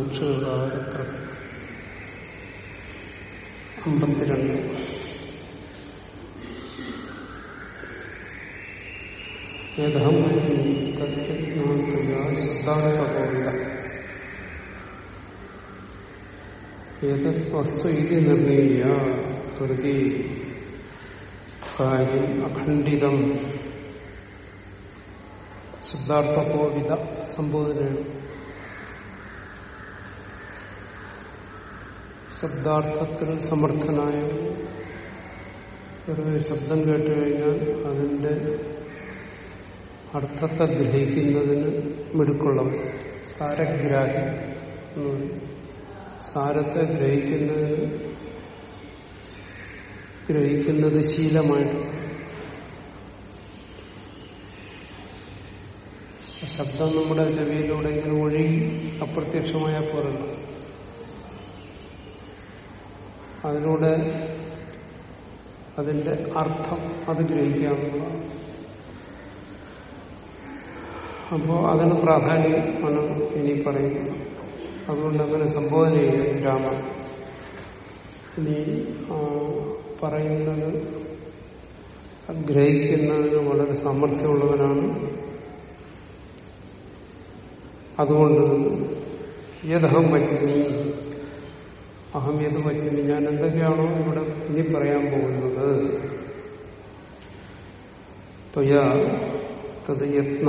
മോക്ഷകാരത്ര അമ്പത്തിരണ്ട്. വസ്തു ഇത് നിർണീയ? കൃതി കാര്യം അഖണ്ഡിതം. ശബ്ദാർത്ഥകോവിത സംബോധനയാണ്. ശബ്ദാർത്ഥത്തിൽ സമർത്ഥനായ ഒരു ശബ്ദം കേട്ടു കഴിഞ്ഞാൽ അതിന്റെ അർത്ഥത്തെ ഗ്രഹിക്കുന്നതിന് മിടുക്കുള്ളവൻ സാരഗ്രാഹി സാരത്തെ ഗ്രഹിക്കുന്നതിന് ഗ്രഹിക്കുന്നത് ശീലമായിട്ട്. ശബ്ദം നമ്മുടെ ചെവിയിലൂടെ ഇങ്ങനെ ഒഴുകി അപ്രത്യക്ഷമായ പോലുള്ള അതിലൂടെ അതിന്റെ അർത്ഥം അത് ഗ്രഹിക്കാവുന്നതാണ്. അപ്പോ അതിന് പ്രാധാന്യമാണ് ഇനി പറയുന്നത്. അതുകൊണ്ട് അങ്ങനെ സംബോധന ചെയ്യും രാമൻ. ഇനി പറയുന്നത് ഗ്രഹിക്കുന്നതിന് വളരെ സാമർഥ്യമുള്ളവനാണ്. അതുകൊണ്ട് യഥം വച്ചിനി അഹം ഏത് വച്ചിനി ഞാൻ എന്തൊക്കെയാണോ ഇവിടെ ഇനി പറയാൻ പോകുന്നത്? ത്വയ തത് യത്ന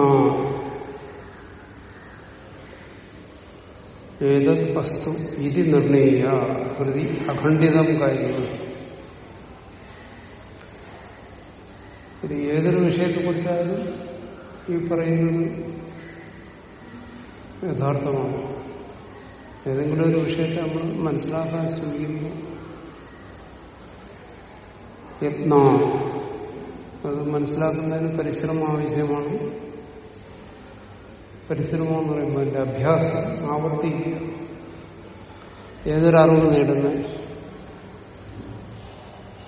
ഏതത് വസ്തു ഇതി നിർണയ. കൃതി അഖണ്ഡിതം കാര്യങ്ങൾ ഇത് ഏതൊരു വിഷയത്തെക്കുറിച്ചായാലും ഈ പറയുന്നത് യഥാർത്ഥമാണ്. ഏതെങ്കിലും ഒരു വിഷയത്തെ നമ്മൾ മനസ്സിലാക്കാൻ ശ്രമിക്കുമ്പോൾ യത്ന. അത് മനസ്സിലാക്കുന്നതിന് പരിശ്രമം ആവശ്യമാണ്. പരിശ്രമം എന്ന് പറയുമ്പോൾ അതിന്റെ അഭ്യാസം ആവർത്തിക്കുക. ഏതൊരറിവ് നേടുന്ന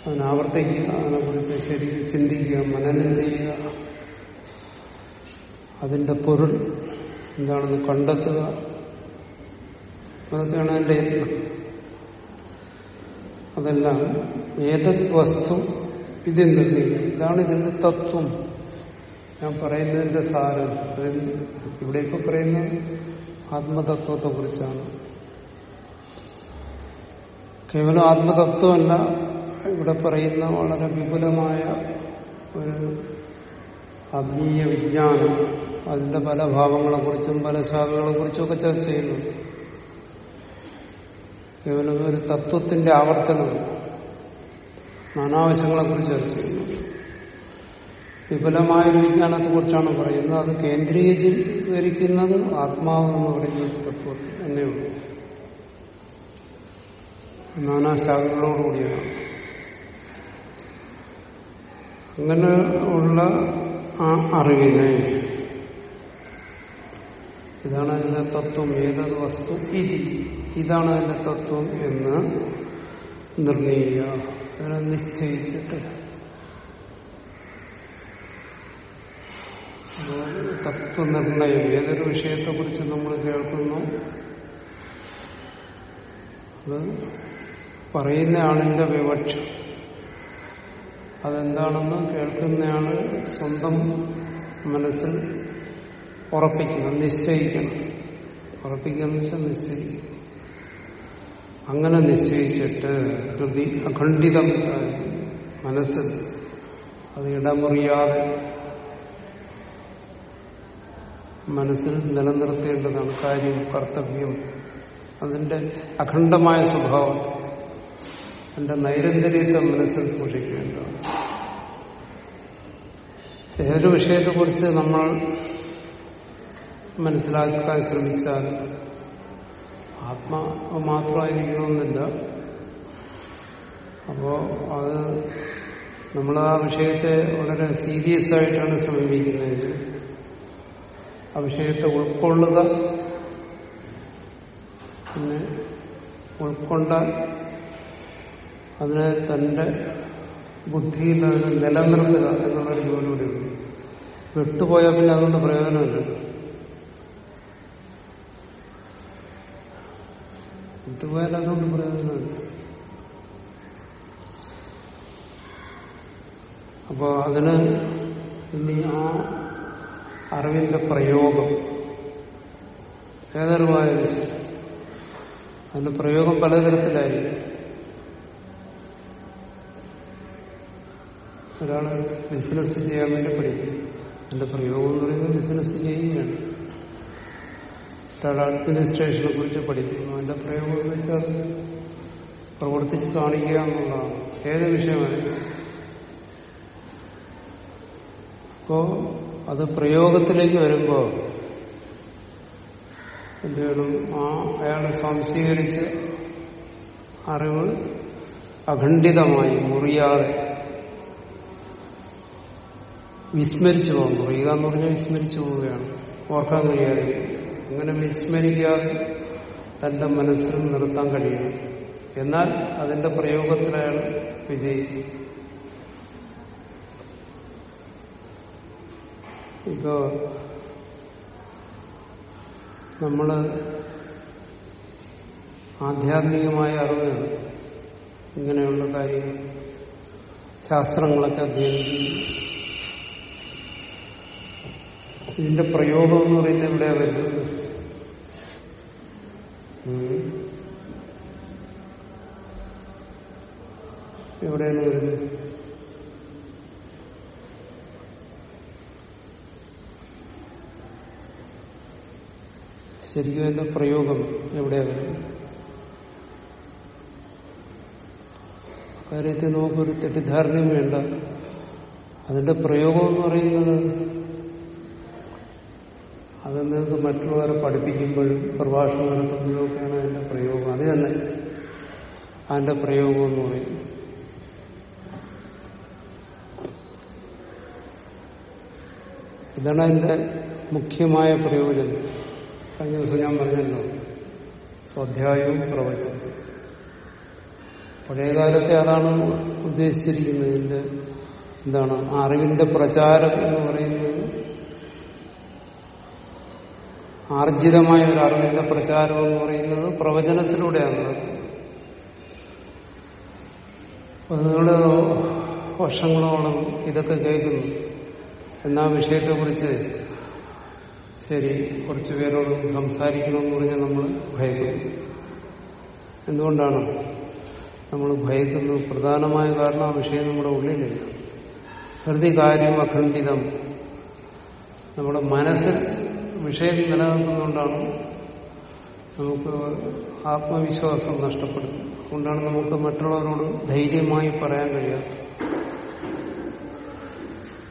അതിനാവർത്തിക്കുക അതിനെക്കുറിച്ച് ശരി ചിന്തിക്കുക മനനം ചെയ്യുക. അതിന്റെ പൊരുൾ എന്താണെന്ന് കണ്ടെത്തുക. അതൊക്കെയാണ് എന്റെ യത്നം അതെല്ലാം ഏതത് വസ്തു ഇതിന്റെ ഇതാണ് ഇതിന്റെ തത്വം. ഞാൻ പറയുന്നതിന്റെ സാരം. ഇവിടെ ഇപ്പൊ പറയുന്ന ആത്മതത്വത്തെ കുറിച്ചാണ് കേവലം ആത്മതത്വമല്ല ഇവിടെ പറയുന്ന വളരെ വിപുലമായ ഒരു ആത്മീയ വിജ്ഞാനം. അതിന്റെ പല ഭാവങ്ങളെക്കുറിച്ചും പല ശാഖകളെക്കുറിച്ചും ഒക്കെ ചർച്ച ചെയ്യുന്നുണ്ട് കേവലം ഒരു തത്വത്തിന്റെ ആവർത്തനം നാനാവശ്യങ്ങളെക്കുറിച്ച് ചർച്ച ചെയ്യുന്നു. വിപുലമായ ഒരു വിജ്ഞാനത്തെ കുറിച്ചാണ് പറയുന്നത്. അത് കേന്ദ്രീകരിക്കുന്നത് ആത്മാവ് എന്ന് പറയുന്ന തത്വത്തിൽ തന്നെയുള്ളൂ നാനാശാഖകളോടുകൂടിയാണ്. അങ്ങനെ ഉള്ള ആ അറിവിനെ ഇതാണ് അതിന്റെ തത്വം ഏതൊരു വസ്തു ഇതി. ഇതാണ് അതിന്റെ തത്വം എന്ന് നിർണയിക്കുക. അതിനെ നിശ്ചയിച്ചിട്ട്. തത്വനിർണയം ഏതൊരു വിഷയത്തെക്കുറിച്ച് നമ്മൾ കേൾക്കുന്നു? അത് പറയുന്ന ആളിന്റെ വിവക്ഷ. അതെന്താണെന്ന് കേൾക്കുന്നയാൾ സ്വന്തം മനസ്സിൽ ഉറപ്പിക്കണം നിശ്ചയിക്കണം. ഉറപ്പിക്കാന്ന് വെച്ചാൽ നിശ്ചയിക്കണം. അങ്ങനെ നിശ്ചയിച്ചിട്ട് കൃതി അഖണ്ഡിതം മനസ്സിൽ അത് ഇടമുറിയാതെ മനസ്സിൽ നിലനിർത്തേണ്ടതാണ് കാര്യം കർത്തവ്യം. അതിന്റെ അഖണ്ഡമായ സ്വഭാവം. എന്റെ നൈരന്തര്യത്തെ മനസ്സിൽ സൂക്ഷിക്കേണ്ടതാണ്. ഏതൊരു വിഷയത്തെക്കുറിച്ച് നമ്മൾ മനസ്സിലാക്കാൻ ശ്രമിച്ചാൽ ആത്മാവ് മാത്രമായിരിക്കണമെന്നില്ല. അപ്പോ അത് നമ്മൾ ആ വിഷയത്തെ വളരെ സീരിയസ് ആയിട്ടാണ് സമീപിക്കുന്നത്. ആ വിഷയത്തെ ഉൾക്കൊള്ളുക പിന്നെ ഉൾക്കൊണ്ടാൽ അതിനെ തന്റെ ബുദ്ധിയിൽ അതിനെ നിലനിർത്തുക എന്നുള്ളൊരു ജോലി കൂടിയുണ്ട് വിട്ടുപോയാൽ പിന്നെ അതുകൊണ്ട് പ്രയോജനമില്ല വിട്ടുപോയാൽ അതുകൊണ്ട് പ്രയോജനമില്ല. അപ്പോ അതിന് ഇനി ആ അറിവിന്റെ പ്രയോഗം ഏതറിവായാലും ശരി അതിന്റെ പ്രയോഗം പലതരത്തിലായിരിക്കും. ഒരാൾ ബിസിനസ് ചെയ്യാൻ വേണ്ടി പഠിക്കും. അതിന്റെ പ്രയോഗം എന്ന് പറയുന്നത് ബിസിനസ് ചെയ്യുകയാണ്. ഒരാൾ അഡ്മിനിസ്ട്രേഷനെ കുറിച്ച് പഠിക്കുന്നു. അതിന്റെ പ്രയോഗം എന്ന് വെച്ചാൽ അത് പ്രവർത്തിച്ച് കാണിക്കുക എന്നുള്ളതാണ്. ഏത് വിഷയമാണ് അപ്പോ അത് പ്രയോഗത്തിലേക്ക് വരുമ്പോ എന്ത് ആ അയാളെ സംശീകരിച്ച അറിവ് അഖണ്ഡിതമായി മുറിയാതെ വിസ്മരിച്ചു പോകുന്നു മുറിയുക എന്ന് പറഞ്ഞാൽ വിസ്മരിച്ചു പോവുകയാണ്. ഓർക്കാൻ കഴിയാതെ അങ്ങനെ വിസ്മരിക്കാതെ തന്റെ മനസ്സിൽ നിർത്താൻ കഴിയണം എന്നാൽ അതിന്റെ പ്രയോഗത്തിൽ അയാൾ വിജയിക്കും ഇപ്പോ നമ്മൾ ആധ്യാത്മികമായ അറിവ് ഇങ്ങനെയുള്ള കാര്യങ്ങൾ ശാസ്ത്രങ്ങളൊക്കെ അധ്യയനിക്കുന്നു ഇതിന്റെ പ്രയോഗം എന്ന് പറയുന്നത് എവിടെയാണ് വരുന്നത്. എവിടെയാണ് വരുന്നത്? ശരിക്കും എന്റെ പ്രയോഗം എവിടെയാണ് വരുന്നത്? കാര്യത്തിൽ നമുക്കൊരു തെറ്റിദ്ധാരണയും വേണ്ട. അതിന്റെ പ്രയോഗം എന്ന് പറയുന്നത് അത് നിങ്ങൾക്ക് മറ്റുള്ളവരെ പഠിപ്പിക്കുമ്പോഴും പ്രഭാഷണം നടത്തുമ്പോഴും ഒക്കെയാണ് അതിന്റെ പ്രയോഗം. അത് തന്നെ. അതിന്റെ പ്രയോഗം എന്ന് പറയുന്നത് ഇതാണ് അതിന്റെ മുഖ്യമായ പ്രയോജനം. കഴിഞ്ഞ ദിവസം ഞാൻ പറഞ്ഞല്ലോ സ്വാധ്യായവും പ്രവചനം. പഴയകാലത്തെ അതാണ് ഉദ്ദേശിച്ചിരിക്കുന്നത്. ഇതിന്റെ എന്താണ്? അറിവിന്റെ പ്രചാരം എന്ന് പറയുന്നത് ആർജിതമായ ഒരു അറിവിന്റെ പ്രചാരം എന്ന് പറയുന്നത് പ്രവചനത്തിലൂടെയാണ്. അപ്പൊ നിങ്ങൾ വർഷങ്ങളോളം ഇതൊക്കെ കേൾക്കുന്നു. എന്നാ വിഷയത്തെക്കുറിച്ച് ശരി കുറച്ചു പേരോട് സംസാരിക്കണമെന്ന് പറഞ്ഞാൽ നമ്മൾ ഭയക്കുന്നു. എന്തുകൊണ്ടാണ് നമ്മൾ ഭയക്കുന്നത്? പ്രധാനമായ കാരണം ആ വിഷയം നമ്മുടെ ഉള്ളിലില്ല. ഹൃദയ കാര്യം അഖണ്ഡിതം. നമ്മുടെ മനസ്സിൽ വിഷയം നിലനിൽക്കുന്നതുകൊണ്ടാണ് നമുക്ക് ആത്മവിശ്വാസം നഷ്ടപ്പെടുന്നത്. അതുകൊണ്ടാണ് നമുക്ക് മറ്റുള്ളവരോട് ധൈര്യമായി പറയാൻ കഴിയാത്തത്.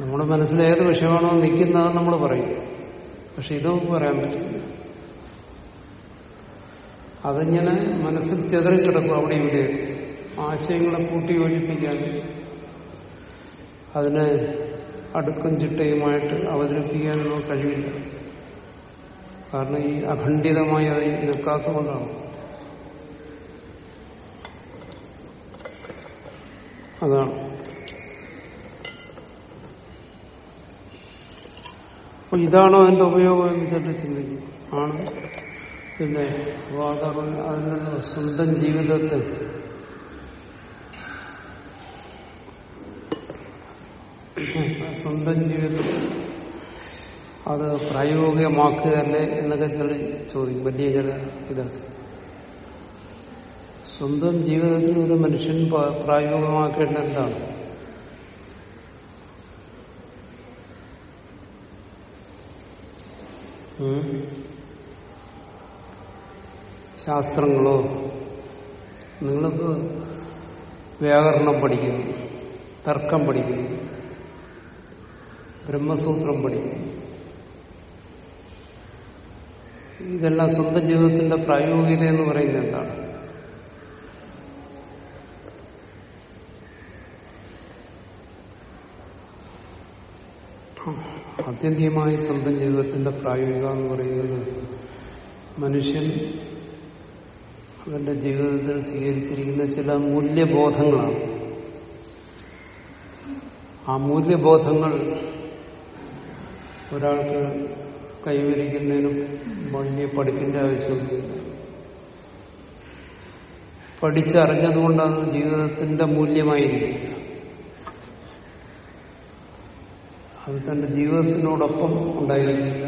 നമ്മുടെ മനസ്സിൽ ഏത് വിഷയമാണോ നിൽക്കുന്നത് നമ്മൾ പറയും. പക്ഷെ ഇത് നമുക്ക് പറയാൻ പറ്റില്ല. അതിങ്ങനെ മനസ്സിൽ ചെതറിക്കിടക്കും അവിടെ ഇവിടെ. ആശയങ്ങളെ കൂട്ടി യോജിപ്പിക്കാൻ അതിനെ അടുക്കും ചിട്ടയുമായിട്ട് അവതരിപ്പിക്കാനൊന്നും കഴിയില്ല കാരണം ഈ അഖണ്ഡിതമായി അത് നിൽക്കാത്തതുകൊണ്ടാണ്. അതാണ്. അപ്പൊ ഇതാണോ അതിന്റെ ഉപയോഗം എന്ന് ചിലർ ചിന്തിക്കും. ആണ്. പിന്നെ അതിനുള്ള സ്വന്തം ജീവിതത്തിൽ സ്വന്തം ജീവിതത്തിൽ അത് പ്രായോഗികമാക്കുകയല്ലേ എന്നൊക്കെ ചില ചോദിക്കും. വലിയ ചില ഇതൊക്കെ. സ്വന്തം ജീവിതത്തിൽ ഒരു മനുഷ്യൻ പ്രായോഗികമാക്കേണ്ട എന്താണ്? ശാസ്ത്രങ്ങളോ? നിങ്ങൾക്ക് വ്യാകരണം പഠിക്കുന്നു തർക്കം പഠിക്കുന്നു ബ്രഹ്മസൂത്രം പഠിക്കുന്നു. ഇതെല്ലാം സ്വന്തം ജീവിതത്തിന്റെ പ്രായോഗികത എന്ന് പറയുന്നത് എന്താണ്? ആത്യന്തികമായി സ്വന്തം ജീവിതത്തിന്റെ പ്രായോഗിക എന്ന് പറയുന്നത് മനുഷ്യൻ അവന്റെ ജീവിതത്തിൽ സ്വീകരിച്ചിരിക്കുന്ന ചില മൂല്യബോധങ്ങളാണ്. ആ മൂല്യബോധങ്ങൾ ഒരാൾക്ക് കൈവരിക്കുന്നതിന് വലിയ പഠിപ്പിന്റെ ആവശ്യമൊന്നുമില്ല പഠിച്ചറിഞ്ഞതുകൊണ്ടാണ് ജീവിതത്തിന്റെ മൂല്യമായിരിക്കുക. അത് തന്റെ ജീവിതത്തിനോടൊപ്പം ഉണ്ടായിരുന്നില്ല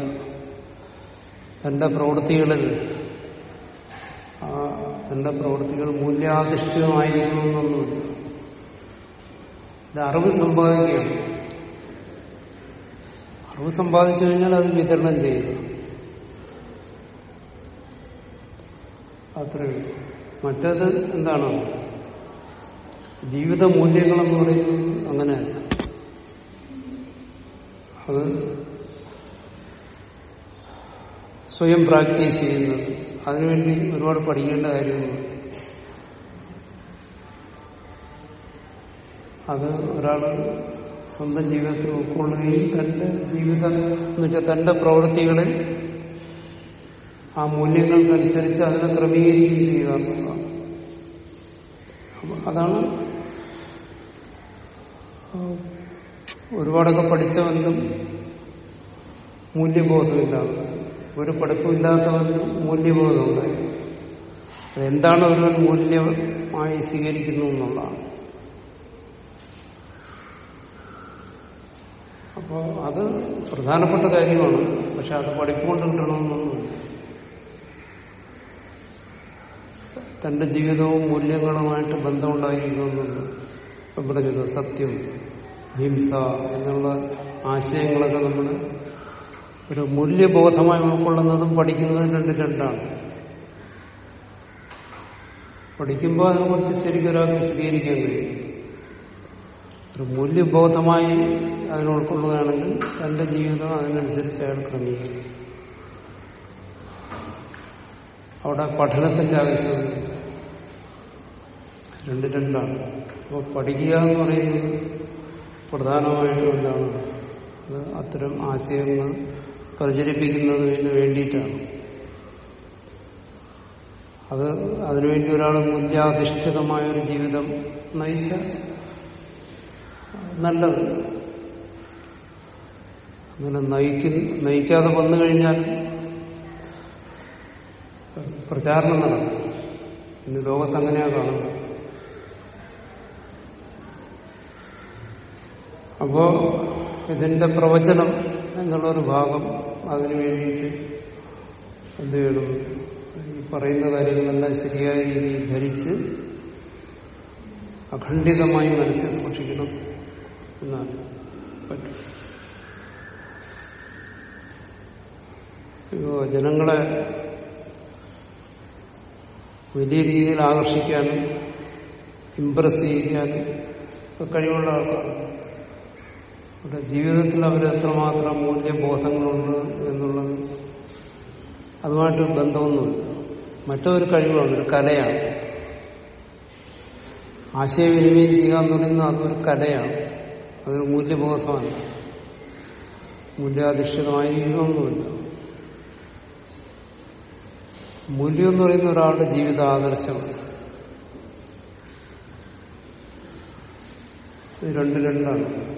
തന്റെ പ്രവൃത്തികളിൽ തന്റെ പ്രവൃത്തികൾ മൂല്യാധിഷ്ഠിതമായിരിക്കണമെന്നൊന്നുമില്ല. ഇത് അറിവ് സമ്പാദിക്കുകയാണ്. അറിവ് സമ്പാദിച്ചു കഴിഞ്ഞാൽ അത് വിതരണം അത്രയേ മറ്റത് മറ്റേത് എന്താണ്? ജീവിത മൂല്യങ്ങളെന്ന് പറയുന്നത് അങ്ങനെയല്ല. അത് സ്വയം പ്രാക്ടീസ് ചെയ്യുന്നത്. അതിനുവേണ്ടി ഒരുപാട് പഠിക്കേണ്ട കാര്യമാണ് അത് ഒരാൾ സ്വന്തം ജീവിതത്തിൽ ഉൾക്കൊള്ളുകയും തന്റെ ജീവിതം എന്ന് വെച്ചാൽ തന്റെ പ്രവൃത്തികളിൽ ആ മൂല്യങ്ങൾക്കനുസരിച്ച് അതിനെ ക്രമീകരിക്കുകയും ചെയ്യുക അതാണ് ഒരുപാടൊക്കെ പഠിച്ചവനും മൂല്യബോധമില്ലാതെ ഒരു പഠിപ്പുമില്ലാത്തവനും മൂല്യബോധമുണ്ടായി. അതെന്താണ് ഒരുവൻ മൂല്യമായി സ്വീകരിക്കുന്നു എന്നുള്ളതാണ്. അപ്പോ അത് പ്രധാനപ്പെട്ട കാര്യമാണ്. പക്ഷെ അത് കിട്ടണമെന്നൊന്നുമില്ല തന്റെ ജീവിതവും മൂല്യങ്ങളുമായിട്ട് ബന്ധമുണ്ടായിരിക്കുമെന്നുണ്ട് ഇപ്പം പറഞ്ഞത് സത്യം ഹിംസ എന്നുള്ള ആശയങ്ങളൊക്കെ നമ്മൾ ഒരു മൂല്യബോധമായി ഉൾക്കൊള്ളുന്നതും പഠിക്കുന്നതും രണ്ട് രണ്ടാണ്. പഠിക്കുമ്പോൾ അതിനെക്കുറിച്ച് ശരിക്കും ഒരാൾക്ക് വിശദീകരിക്കാൻ കഴിയും. ഒരു മൂല്യബോധമായി അതിനെ ഉൾക്കൊള്ളുകയാണെങ്കിൽ തന്റെ ജീവിതം അതിനനുസരിച്ച് അയാൾ ക്രമീകരിക്കും. അവിടെ പഠനത്തിന്റെ ആവശ്യം രണ്ട് രണ്ടാണ്. അപ്പോൾ പഠിക്കുക എന്ന് പറയുന്നത് പ്രധാനമായിട്ടും എന്താണ്? അത് അത്തരം ആശയങ്ങൾ പ്രചരിപ്പിക്കുന്നതിന് വേണ്ടിയിട്ടാണ്. അത് അതിനുവേണ്ടി ഒരാൾ മൂല്യാധിഷ്ഠിതമായ ഒരു ജീവിതം നയിച്ച നല്ലത്. അങ്ങനെ നയിക്ക നയിക്കാതെ വന്നു കഴിഞ്ഞാൽ പ്രചാരണം നടക്കും. ഇന്ന് ലോകത്ത് അങ്ങനെയാ കാണുന്നത്. അപ്പോ ഇതിന്റെ പ്രവചനം എന്നുള്ളൊരു ഭാഗം അതിനു വേണ്ടിയിട്ട് എന്ത് ചെയ്യണം? ഈ പറയുന്ന കാര്യങ്ങളെല്ലാം ശരിയായ രീതിയിൽ ധരിച്ച് അഖണ്ഡിതമായി മനസ്സിൽ സൂക്ഷിക്കണം. എന്നാണ് പറ്റും. ജനങ്ങളെ വലിയ രീതിയിൽ ആകർഷിക്കാനും ഇംപ്രസ് ചെയ്യിക്കാനും ഒക്കെ കഴിവുള്ള ആൾക്കാരാണ്. അവരുടെ ജീവിതത്തിൽ അവർ എത്രമാത്രം മൂല്യബോധങ്ങളുണ്ട് എന്നുള്ളത് അതുമായിട്ട് ബന്ധമൊന്നുമില്ല. മറ്റൊരു കഴിവാണ് ഒരു കലയാണ്. ആശയവിനിമയം എന്ന് പറയുന്നത് അതൊരു കലയാണ്. അതൊരു മൂല്യബോധമാണ്. മൂല്യാധിഷ്ഠിതമായിരിക്കണമെന്നുമില്ല മൂല്യം എന്ന് പറയുന്ന ഒരാളുടെ ജീവിത ആദർശമാണ്. രണ്ട് രണ്ടാണ്.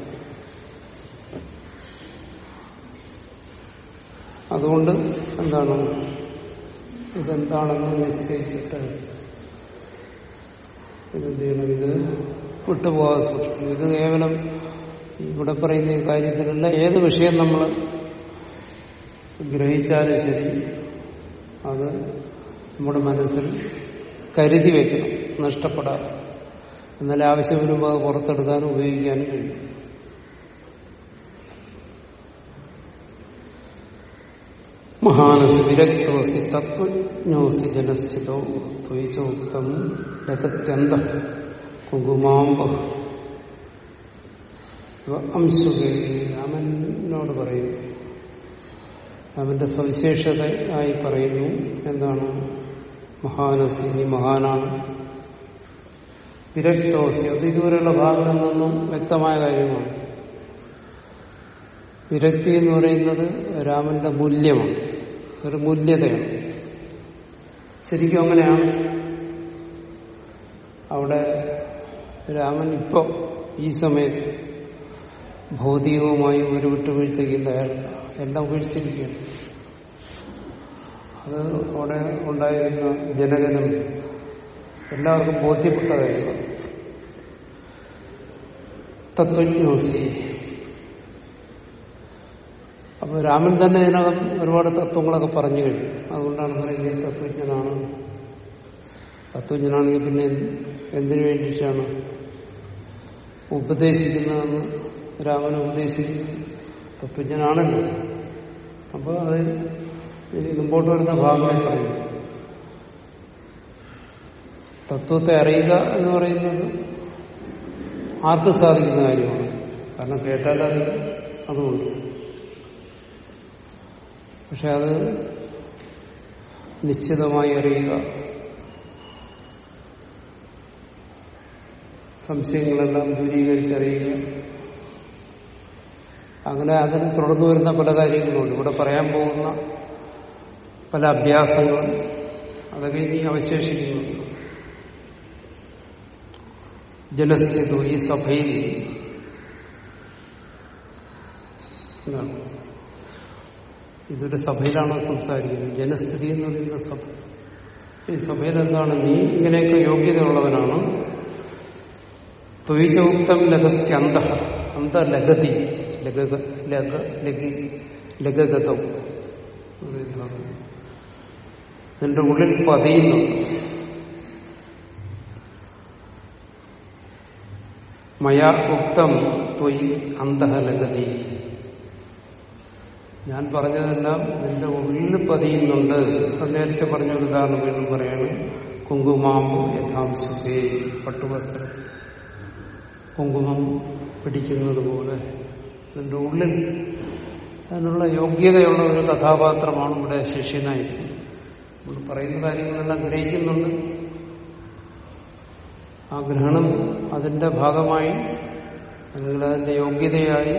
അതുകൊണ്ട് എന്താണ്? ഇതെന്താണെന്ന് നിശ്ചയിച്ചിട്ട് ഇതെന്ത് ചെയ്യണം? ഇത് വിട്ടുപോകാൻ സൂക്ഷിക്കണം. ഇത് കേവലം ഇവിടെ പറയുന്ന ഈ കാര്യത്തിലല്ല ഏത് വിഷയം നമ്മൾ ഗ്രഹിച്ചാലും ശരി അത് നമ്മുടെ മനസ്സിൽ കരുതി വയ്ക്കണം നഷ്ടപ്പെടാതെ. എന്നാൽ ആവശ്യം വരുമ്പോൾ അത് പുറത്തെടുക്കാനും ഉപയോഗിക്കാനും കഴിയും. മഹാനസ് വിരക്തോസി തത്വജ്ഞോസി ജനസ്ഥിതോ ത്വയിച്ചോക്തം അംശുകേ രാമനോട് പറയും. രാമന്റെ സവിശേഷത ആയി പറയുന്നു. എന്താണ്? മഹാനസി നീ മഹാനാണ്. വിരക്തോസി അത് ഇതുവരെയുള്ള ഭാഗങ്ങളിൽ നിന്നും വ്യക്തമായ കാര്യമാണ്. വിരക്തി എന്ന് പറയുന്നത് രാമന്റെ മൂല്യമാണ്. ഒരു മൂല്യതയാണ്. ശരിക്കും അങ്ങനെയാണ്. അവിടെ രാമൻ ഇപ്പോ ഈ സമയത്ത് ഭൗതികവുമായി ഒരു വിട്ടുവീഴ്ചയ്ക്കും തയ്യാറില്ല. എല്ലാം ഉപേക്ഷിച്ചിരിക്കുകയാണ്. അത് അവിടെ ഉണ്ടായിരുന്ന ജനകനും എല്ലാവർക്കും ബോധ്യപ്പെട്ട തത്വജ്ഞോസി. അപ്പൊ രാമൻ തന്നെ ഇതിനകം ഒരുപാട് തത്വങ്ങളൊക്കെ പറഞ്ഞു കഴിഞ്ഞു. അതുകൊണ്ടാണ് പറയുന്നത് തത്വജ്ഞനാണ്. തത്വജ്ഞനാണെങ്കിൽ പിന്നെ എന്തിനു വേണ്ടിയിട്ടാണ് ഉപദേശിക്കുന്നതെന്ന് രാമൻ ഉപദേശിക്കുന്നത് തത്വജ്ഞനാണല്ലോ. അപ്പോൾ അത് ഇനി മുമ്പോട്ട് വരുന്ന ഭാഗമായി പറയും തത്വത്തെ അറിയുക എന്ന് പറയുന്നത് ആർക്ക് സാധിക്കുന്ന കാര്യമാണ്? കാരണം കേട്ടാൽ അത് അതുകൊണ്ട്. പക്ഷെ അത് നിശ്ചിതമായി അറിയുക. സംശയങ്ങളെല്ലാം ദൂരീകരിച്ചറിയുക. അങ്ങനെ അതിന് തുടർന്നു വരുന്ന പല കാര്യങ്ങളുണ്ട്. ഇവിടെ പറയാൻ പോകുന്ന പല അഭ്യാസങ്ങളും അതൊക്കെ ഇനി അവശേഷിക്കുന്നു. ജനസ്ഥിതു ഈ സഭയിൽ ഇതൊരു സഭയിലാണ് സംസാരിക്കുന്നത്? ജനസ്ഥിതി എന്ന് പറയുന്ന സഭ. ഈ സഭയിൽ എന്താണ്? നീ ഇങ്ങനെയൊക്കെ യോഗ്യതയുള്ളവനാണ്. ത്വയിചൗക്തം ലഗത്യന്ത അന്തലഗതി. ലഗഗതം നിന്റെ ഉള്ളിൽ പതിയുന്നു. മയാ ഉക്തം ത്വയി അന്തഹലഗതി ഞാൻ പറഞ്ഞതെല്ലാം നിന്റെ ഉള്ളിൽ പതിയുന്നുണ്ട്. അത് നേരത്തെ പറഞ്ഞ ഒരു ഉദാഹരണം വീണ്ടും പറയാണ്. കുങ്കുമാമോ യഥാംശേ പട്ടുവസ്ത്രം. കുങ്കുമം പിടിക്കുന്നത് പോലെ നിന്റെ ഉള്ളിൽ അതിനുള്ള യോഗ്യതയുള്ള ഒരു കഥാപാത്രമാണ് ഇവിടെ ശിഷ്യനായിരിക്കുന്നത് നമ്മൾ പറയുന്ന കാര്യങ്ങളെല്ലാം ഗ്രഹിക്കുന്നുണ്ട്. ആ ഗ്രഹണം അതിന്റെ ഭാഗമായി അല്ലെങ്കിൽ അതിന്റെ യോഗ്യതയായി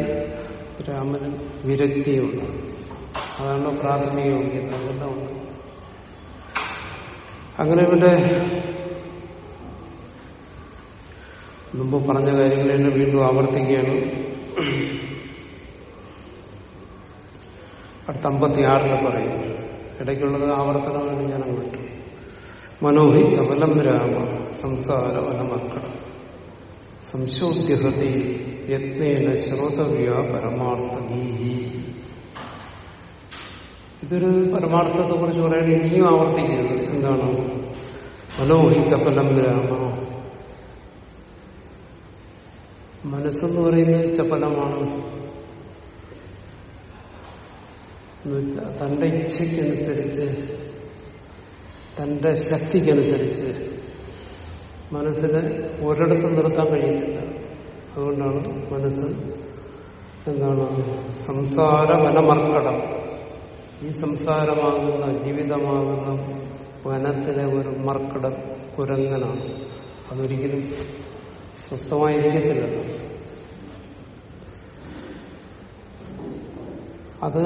രാമന് വിരക്തിയുണ്ട്. അതാണ് പ്രാഥമിക യോഗ്യത അതെല്ലാം അങ്ങനെ ഇവിടെ മുമ്പ് പറഞ്ഞ കാര്യങ്ങൾ തന്നെ വീണ്ടും ആവർത്തിക്കുകയാണ്. അടുത്ത അമ്പത്തിയാറിൽ പറയും. ഇടയ്ക്കുള്ളത് ആവർത്തനമാണ് ഞാൻ അങ്ങോട്ട് മനോഹി ചവലം രാമ സംസാര വനമക്കളും സംശോദ്യഹതി യത്നേന ശ്രോതവ്യ പരമാർത്ഥഗീഹി. ഇതൊരു പരമാർത്ഥത്തെ കുറിച്ച് പറയുന്നത് ഇനിയും ആവർത്തിക്കുന്നത് എന്താണ്? മനോഹി ചപലം രാമ. മനസ്സെന്ന് പറയുന്നത് ചപലമാണ് തന്റെ ഇച്ഛയ്ക്കനുസരിച്ച് തന്റെ ശക്തിക്കനുസരിച്ച് മനസ്സിനെ ഒരിടത്തും നിർത്താൻ കഴിയുന്നില്ല. അതുകൊണ്ടാണ് മനസ്സ് എന്താണ്? സംസാര വനമർക്കടം ഈ സംസാരമാകുന്ന ജീവിതമാകുന്ന വനത്തിലെ ഒരു മർക്കടം കുരങ്ങനാണ്. അതൊരിക്കലും സ്വസ്ഥമായിരിക്കത്തില്ലല്ലോ. അത്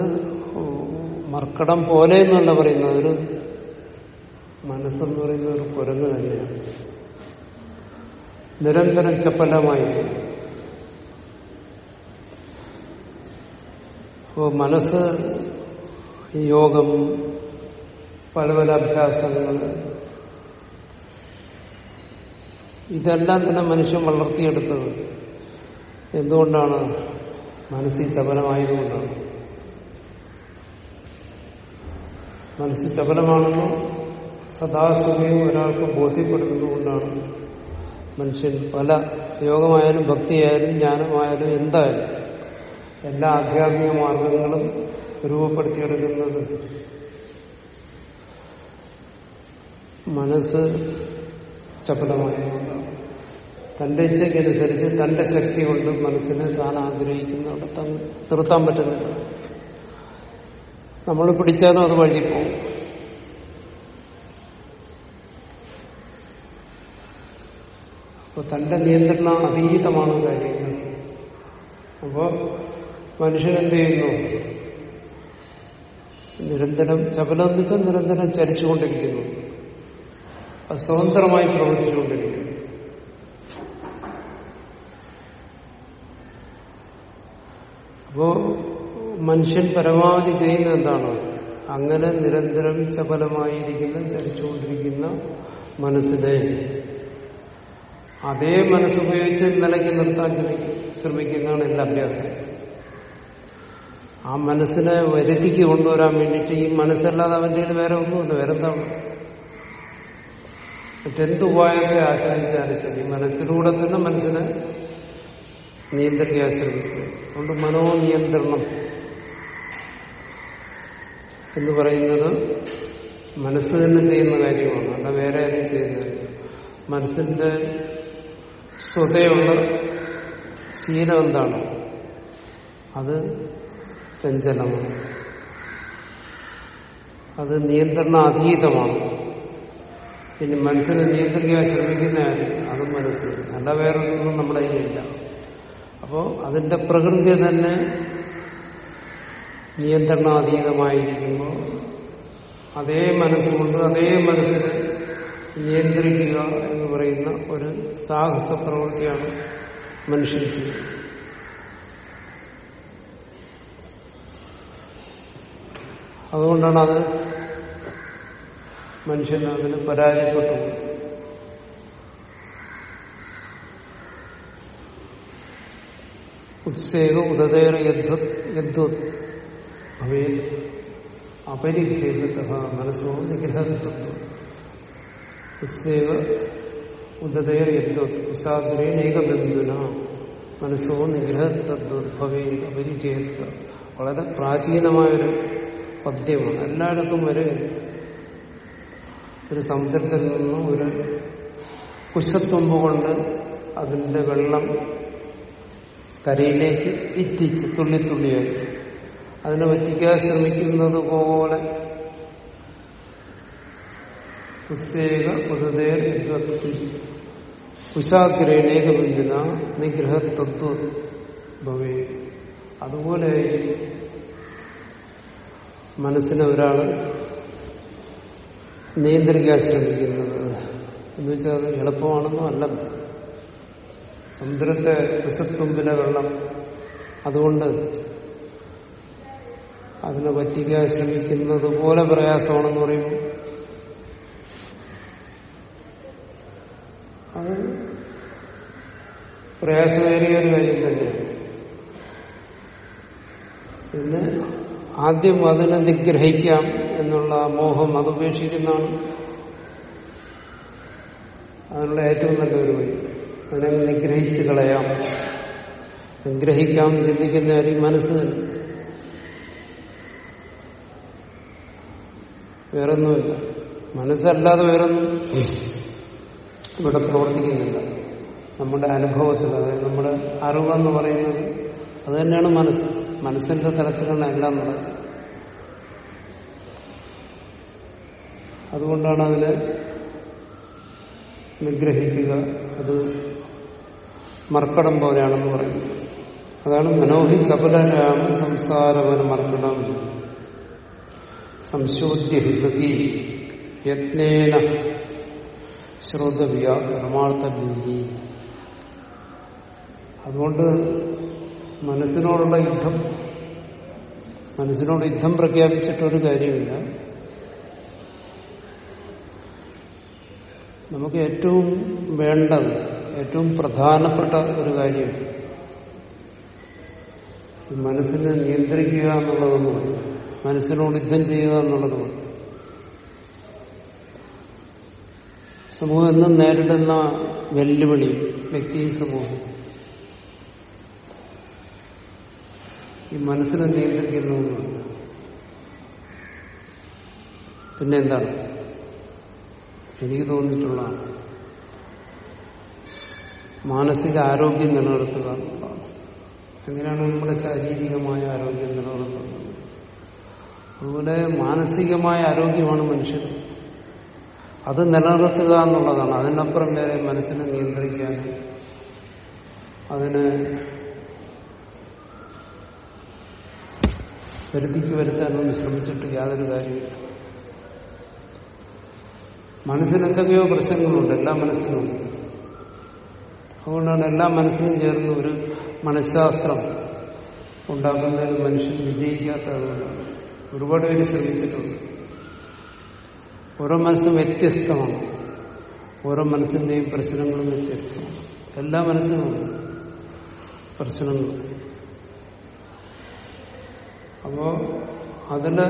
മർക്കടം പോലെ എന്നല്ല പറയുന്നത്. ഒരു മനസ്സെന്ന് പറയുന്ന ഒരു കുരങ്ങ് തന്നെയാണ്. നിരന്തരം ചപ്പലമായി. അപ്പോ മനസ്സ് യോഗം പല പല അഭ്യാസങ്ങൾ ഇതെല്ലാം തന്നെ മനുഷ്യൻ വളർത്തിയെടുത്തത് എന്തുകൊണ്ടാണ്? മനസ്സിൽ ചപലമായതുകൊണ്ടാണ്. മനസ്സ് ചപലമാണെന്ന് സദാസുഖയും ഒരാൾക്ക് ബോധ്യപ്പെടുന്നതുകൊണ്ടാണ്. മനുഷ്യൻ പല യോഗമായാലും ഭക്തിയായാലും ജ്ഞാനമായാലും എന്തായാലും എല്ലാ ആധ്യാത്മിക മാർഗങ്ങളും രൂപപ്പെടുത്തിയെടുക്കുന്നത്. മനസ്സ് ചപലമായതുകൊണ്ടാണ് തന്റെ ഇച്ഛയ്ക്കനുസരിച്ച് തന്റെ ശക്തി കൊണ്ട് മനസ്സിനെ താൻ ആഗ്രഹിക്കുന്നിടത്ത് നിർത്താൻ പറ്റുന്നില്ല. നമ്മൾ പിടിച്ചാലും അത് വഴി പോകും അപ്പൊ തന്റെ നിയന്ത്രണം അതീതമാണ് കാര്യങ്ങൾ. അപ്പോ മനുഷ്യരെന്ത് ചെയ്യുന്നു? നിരന്തരം ചപലം വെച്ചാൽ നിരന്തരം ചലിച്ചുകൊണ്ടിരിക്കുന്നു അത് സ്വതന്ത്രമായി പ്രവർത്തിച്ചുകൊണ്ടിരിക്കുന്നു. അപ്പോ മനുഷ്യൻ പരമാവധി ചെയ്യുന്ന എന്താണ്? അങ്ങനെ നിരന്തരം ചപലമായിരിക്കുന്ന ചലിച്ചുകൊണ്ടിരിക്കുന്ന മനസ്സിനെ. അതേ മനസ്സുപയോഗിച്ച് നിലയ്ക്ക് നിർത്താൻ ശ്രമിക്കുന്നതാണ് എല്ലാ അഭ്യാസം. ആ മനസ്സിനെ വരുതിക്ക് കൊണ്ടുവരാൻ വേണ്ടിയിട്ട് ഈ മനസ്സല്ലാതെ അവന്റെ വേറെ ഒന്നുമില്ല വേറെ എന്താണ് മറ്റെന്ത് ഉപായത്തെ ആശ്രയിച്ചാലും ശരി മനസ്സിലൂടെ തന്നെ മനസ്സിനെ നിയന്ത്രിക്കാൻ ശ്രമിക്കുക. അതുകൊണ്ട് മനോനിയന്ത്രണം. എന്ന് പറയുന്നത് മനസ്സ് തന്നെ ചെയ്യുന്ന കാര്യമാണ്. അല്ല വേറെ ആരും ചെയ്യുന്നത് മനസ്സിന്റെ സ്വതയുള്ള ശീലം എന്താണ്? അത് ചഞ്ചലമാണ്. അത് നിയന്ത്രണാതീതമാണ് പിന്നെ മനസ്സിനെ നിയന്ത്രിക്കാൻ ശ്രമിക്കുന്ന കാര്യം അതും മനസ്സ് അല്ല വേറൊന്നും നമ്മുടെ കയ്യിലില്ല. അപ്പോ അതിന്റെ പ്രകൃതി തന്നെ നിയന്ത്രണാതീതമായിരിക്കുമ്പോൾ അതേ മനസ്സുകൊണ്ട് അതേ മനസ്സിനെ നിയന്ത്രിക്കുക എന്ന് പറയുന്ന ഒരു സാഹസ പ്രവൃത്തിയാണ് മനുഷ്യൻ ചെയ്യുന്നത്. അതുകൊണ്ടാണ് അത് മനുഷ്യൻ അതിന് പരാജയപ്പെട്ടു. ഉത്സേക ഉദതേർ യദ്വത്. അവയിൽ അപരിഗ്രഹത്ത മനസ്സോ നിഗ്രഹത്വം ഉസാഗ്രേണേകബന്ധുന മനസ്സോ നിഗ്രഹത്തദ്ഭവേ അപരിഗ്രഹത്വ വളരെ പ്രാചീനമായൊരു പദ്യമാണ്. എല്ലായിടത്തും വരെ ഒരു സമുദ്രത്തിൽ നിന്ന് ഒരു കുശത്തുമ്പ് കൊണ്ട് അതിന്റെ വെള്ളം കരയിലേക്ക് ഇറ്റിച്ച് തുള്ളിത്തുള്ളിയായി അതിനെ വറ്റിക്കാൻ ശ്രമിക്കുന്നത് പോലെ. ഉത്സേക ഉദതേർ കുശാഗ്രേണേക ബിന്ദുന നിഗ്രഹ തത്വ ഭവേ. അതുപോലെ മനസ്സിനെ ഒരാൾ നിയന്ത്രിക്കാൻ ശ്രമിക്കുന്നത് എന്ന് വെച്ചാൽ അത് എളുപ്പമാണെന്നും അല്ല. സമുദ്രത്തെ വിശത്തുമ്പിലെ വെള്ളം അതുകൊണ്ട് അതിനെ പറ്റിക്കാൻ ശ്രമിക്കുന്നത് പോലെ പ്രയാസമാണെന്ന് പറയുമ്പോൾ അത് പ്രയാസമേറിയ ഒരു കാര്യം തന്നെയാണ്. പിന്നെ ആദ്യം അതിനെ നിഗ്രഹിക്കാം എന്നുള്ള മോഹം അത് ഉപേക്ഷിക്കുന്നതാണ്. അതിനുള്ള ഏറ്റവും നല്ലൊരു വഴി. അതിനെ നിഗ്രഹിച്ച് കളയാം. നിഗ്രഹിക്കാമെന്ന് ചിന്തിക്കുന്ന ഒരു മനസ്സ് തന്നെ. വേറൊന്നുമില്ല. മനസ്സല്ലാതെ വേറൊന്നും ഇവിടെ പ്രവർത്തിക്കുന്നില്ല. നമ്മുടെ അനുഭവത്തിൽ അതായത് നമ്മുടെ അറിവെന്ന് പറയുന്നത് അത് തന്നെയാണ് മനസ്സ്. മനസ്സിന്റെ തലത്തിലാണ് എല്ലാം നടക്കുന്നത് അതുകൊണ്ടാണ് അതിനെ നിഗ്രഹിക്കുക. അത് മർക്കടം പോലെയാണെന്ന് പറയുന്നത്. അതാണ് മനോഹി ചപലരാമ സംസാരവന മർക്കടം. സംശോധ്യ ഹൃദി യത്നേന ശ്രോതവ്യ പരമാർത്ഥ അതുകൊണ്ട് മനസ്സിനോടുള്ള യുദ്ധം മനസ്സിനോട് യുദ്ധം പ്രഖ്യാപിച്ചിട്ടൊരു കാര്യമില്ല. നമുക്ക് ഏറ്റവും വേണ്ടത് ഏറ്റവും പ്രധാനപ്പെട്ട ഒരു കാര്യം മനസ്സിനെ നിയന്ത്രിക്കുക എന്നുള്ളതൊന്നുമല്ല മനസ്സിനോട് യുദ്ധം ചെയ്യുക എന്നുള്ളത് സമൂഹം എന്നും നേരിടുന്ന വെല്ലുവിളി വ്യക്തി സമൂഹം. ഈ മനസ്സിനെ നിയന്ത്രിക്കുന്നു പിന്നെ എന്താണ്? എനിക്ക് തോന്നിയിട്ടുള്ള മാനസിക ആരോഗ്യം നിലനിർത്തുക. എന്നുള്ളതാണ് എങ്ങനെയാണ് നമ്മുടെ ശാരീരികമായ ആരോഗ്യം നിലനിർത്തുന്നത്. അതുപോലെ മാനസികമായ ആരോഗ്യമാണ് മനുഷ്യൻ. അത് നിലനിർത്തുക എന്നുള്ളതാണ്. അതിനപ്പുറം വേറെ മനസ്സിനെ നിയന്ത്രിക്കാൻ അതിന് വരുത്തിക്ക് വരുത്താനൊന്നും ശ്രമിച്ചിട്ട് യാതൊരു കാര്യമില്ല. മനസ്സിന് എന്തൊക്കെയോ പ്രശ്നങ്ങളുണ്ട്. എല്ലാ മനസ്സിനും. അതുകൊണ്ടാണ് എല്ലാ മനസ്സിനും ചേർന്ന് ഒരു മനഃശാസ്ത്രം ഉണ്ടാക്കുന്നതിൽ മനുഷ്യൻ വിജയിക്കാത്ത അതുകൊണ്ടാണ് ഒരുപാട് പേര് ശ്രമിച്ചിട്ടുണ്ട് ഓരോ മനസ്സും വ്യത്യസ്തമാണ്. ഓരോ മനസ്സിന്റെയും പ്രശ്നങ്ങളും വ്യത്യസ്തമാണ്. എല്ലാ മനസ്സിനുമുണ്ട് പ്രശ്നങ്ങൾ. അപ്പോ അതിൽ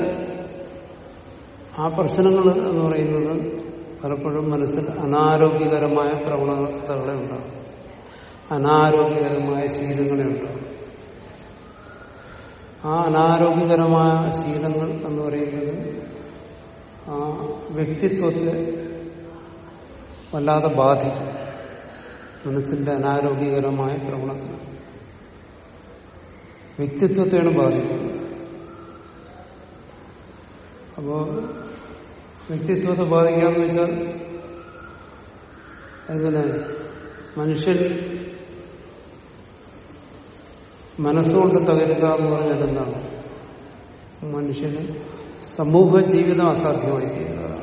ആ പ്രശ്നങ്ങൾ എന്ന് പറയുന്നത് പലപ്പോഴും മനസ്സിൽ അനാരോഗ്യകരമായ പ്രവണതകളെ ഉണ്ടാകും അനാരോഗ്യകരമായ ശീലങ്ങളെ ഉണ്ടാകും ആ അനാരോഗ്യകരമായ ശീലങ്ങൾ എന്ന് പറയുന്നത് ആ വ്യക്തിത്വത്തെ വല്ലാതെ ബാധിക്കും. മനസ്സിന്റെ അനാരോഗ്യകരമായ പ്രവണത. വ്യക്തിത്വത്തെയാണ് ബാധിക്കുന്നത്. അപ്പോ വ്യക്തിത്വത്തെ ബാധിക്കാന്ന് വെച്ചാൽ എങ്ങനെ? മനുഷ്യൻ മനസ്സുകൊണ്ട് തകരുക എന്ന് പറഞ്ഞാൽ എന്താണ്? മനുഷ്യന് സമൂഹ ജീവിതം അസാധ്യമായി തീരുന്നതാണ്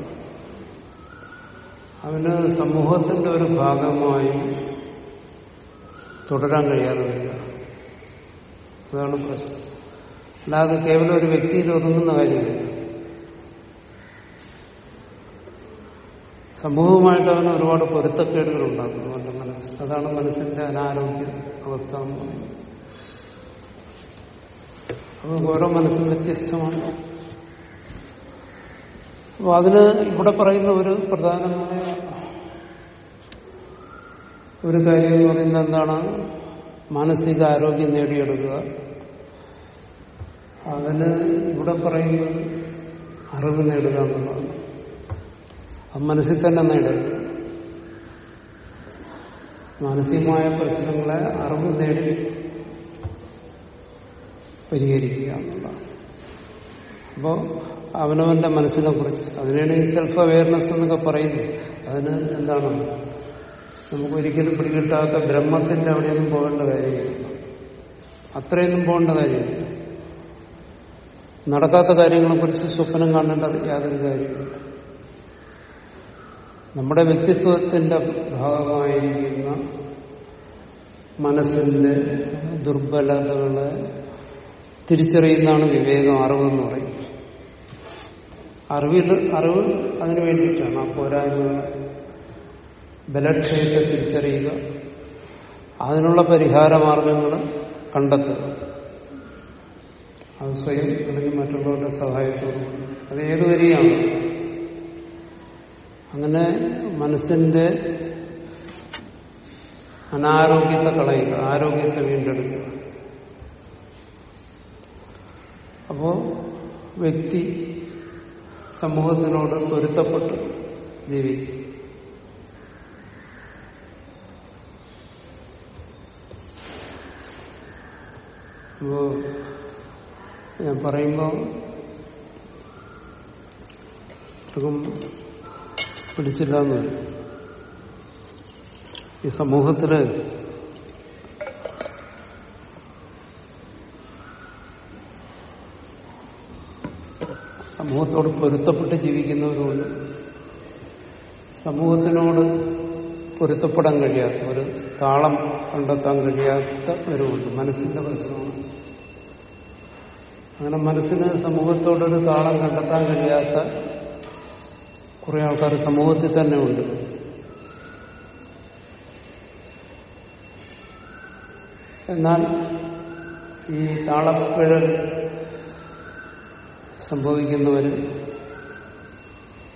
അവന് സമൂഹത്തിന്റെ ഒരു ഭാഗമായി തുടരാൻ കഴിയാതെ വരിക അതാണ് പ്രശ്നം. അല്ലാതെ കേവലം ഒരു വ്യക്തിയിൽ ഒതുങ്ങുന്ന കാര്യമില്ല. സമൂഹവുമായിട്ട് അവന് ഒരുപാട് പൊരുത്തക്കേടുകൾ ഉണ്ടാക്കുന്നു. അവന്റെ മനസ്സ് അതാണ് മനസ്സിന്റെ അനാരോഗ്യ അവസ്ഥ എന്ന് പറയുന്നത്. അത് ഓരോ മനസ്സും വ്യത്യസ്തമാണ്. അപ്പൊ അതിന് ഇവിടെ പറയുന്ന ഒരു പ്രധാനമായ ഒരു കാര്യം എന്ന് പറയുന്നത് എന്താണ്? മാനസിക ആരോഗ്യം നേടിയെടുക്കുക. അതിന് ഇവിടെ പറയുന്നത് അറിവ് നേടുക എന്നുള്ളതാണ്. അത് മനസ്സിൽ തന്നെ നേടരുത്. മാനസികമായ പ്രശ്നങ്ങളെ അറിവ് നേടി പരിഹരിക്കുക എന്നുള്ളതാണ്. അപ്പോ അവനവന്റെ മനസ്സിനെ കുറിച്ച് അതിനാണ് ഈ സെൽഫ് അവയർനെസ് എന്നൊക്കെ പറയുന്നത്. അതിന് എന്താണ്? നമുക്ക് ഒരിക്കലും പിടികിട്ടാത്ത ബ്രഹ്മത്തിന്റെ അവിടെയൊന്നും പോകേണ്ട കാര്യമില്ല. അത്രയൊന്നും പോകേണ്ട കാര്യമില്ല. നടക്കാത്ത കാര്യങ്ങളെ കുറിച്ച് സ്വപ്നം കാണേണ്ട യാതൊരു കാര്യമില്ല നമ്മുടെ വ്യക്തിത്വത്തിന്റെ ഭാഗമായിരിക്കുന്ന മനസ്സിന്റെ ദുർബലതകളെ തിരിച്ചറിയുന്നതാണ് വിവേകം അറിവെന്ന് പറയും. അറിവിൽ അറിവ് അതിനു വേണ്ടിയിട്ടാണ് ആ പോരായ്മകളെ ബലക്ഷയത്തെ തിരിച്ചറിയുക. അതിനുള്ള പരിഹാര മാർഗങ്ങൾ കണ്ടെത്തുക. അത് സ്വയം അല്ലെങ്കിൽ മറ്റുള്ളവരുടെ സഹായത്തോടും അത് ഏത് വരികയാണ് അങ്ങനെ മനസ്സിന്റെ അനാരോഗ്യത്തെ കളയുക ആരോഗ്യത്തെ വീണ്ടെടുക്കുക. അപ്പോ വ്യക്തി സമൂഹത്തിനോട് പൊരുത്തപ്പെട്ട് ജീവിക്കും. അപ്പോ ഞാൻ പറയുമ്പോ പിടിച്ചില്ല എന്ന് ഈ സമൂഹത്തിൽ സമൂഹത്തോട് പൊരുത്തപ്പെട്ട് ജീവിക്കുന്നവരുണ്ട്. സമൂഹത്തിനോട് പൊരുത്തപ്പെടാൻ കഴിയാത്ത ഒരു താളം കണ്ടെത്താൻ കഴിയാത്തവരുമുണ്ട് മനസ്സിന്റെ പ്രശ്നമാണ്. അങ്ങനെ മനസ്സിന് സമൂഹത്തോടൊരു താളം കണ്ടെത്താൻ കഴിയാത്ത കുറെ ആൾക്കാർ സമൂഹത്തിൽ തന്നെ ഉണ്ട്. എന്നാൽ ഈ താളപ്പിഴൽ സംഭവിക്കുന്നവര്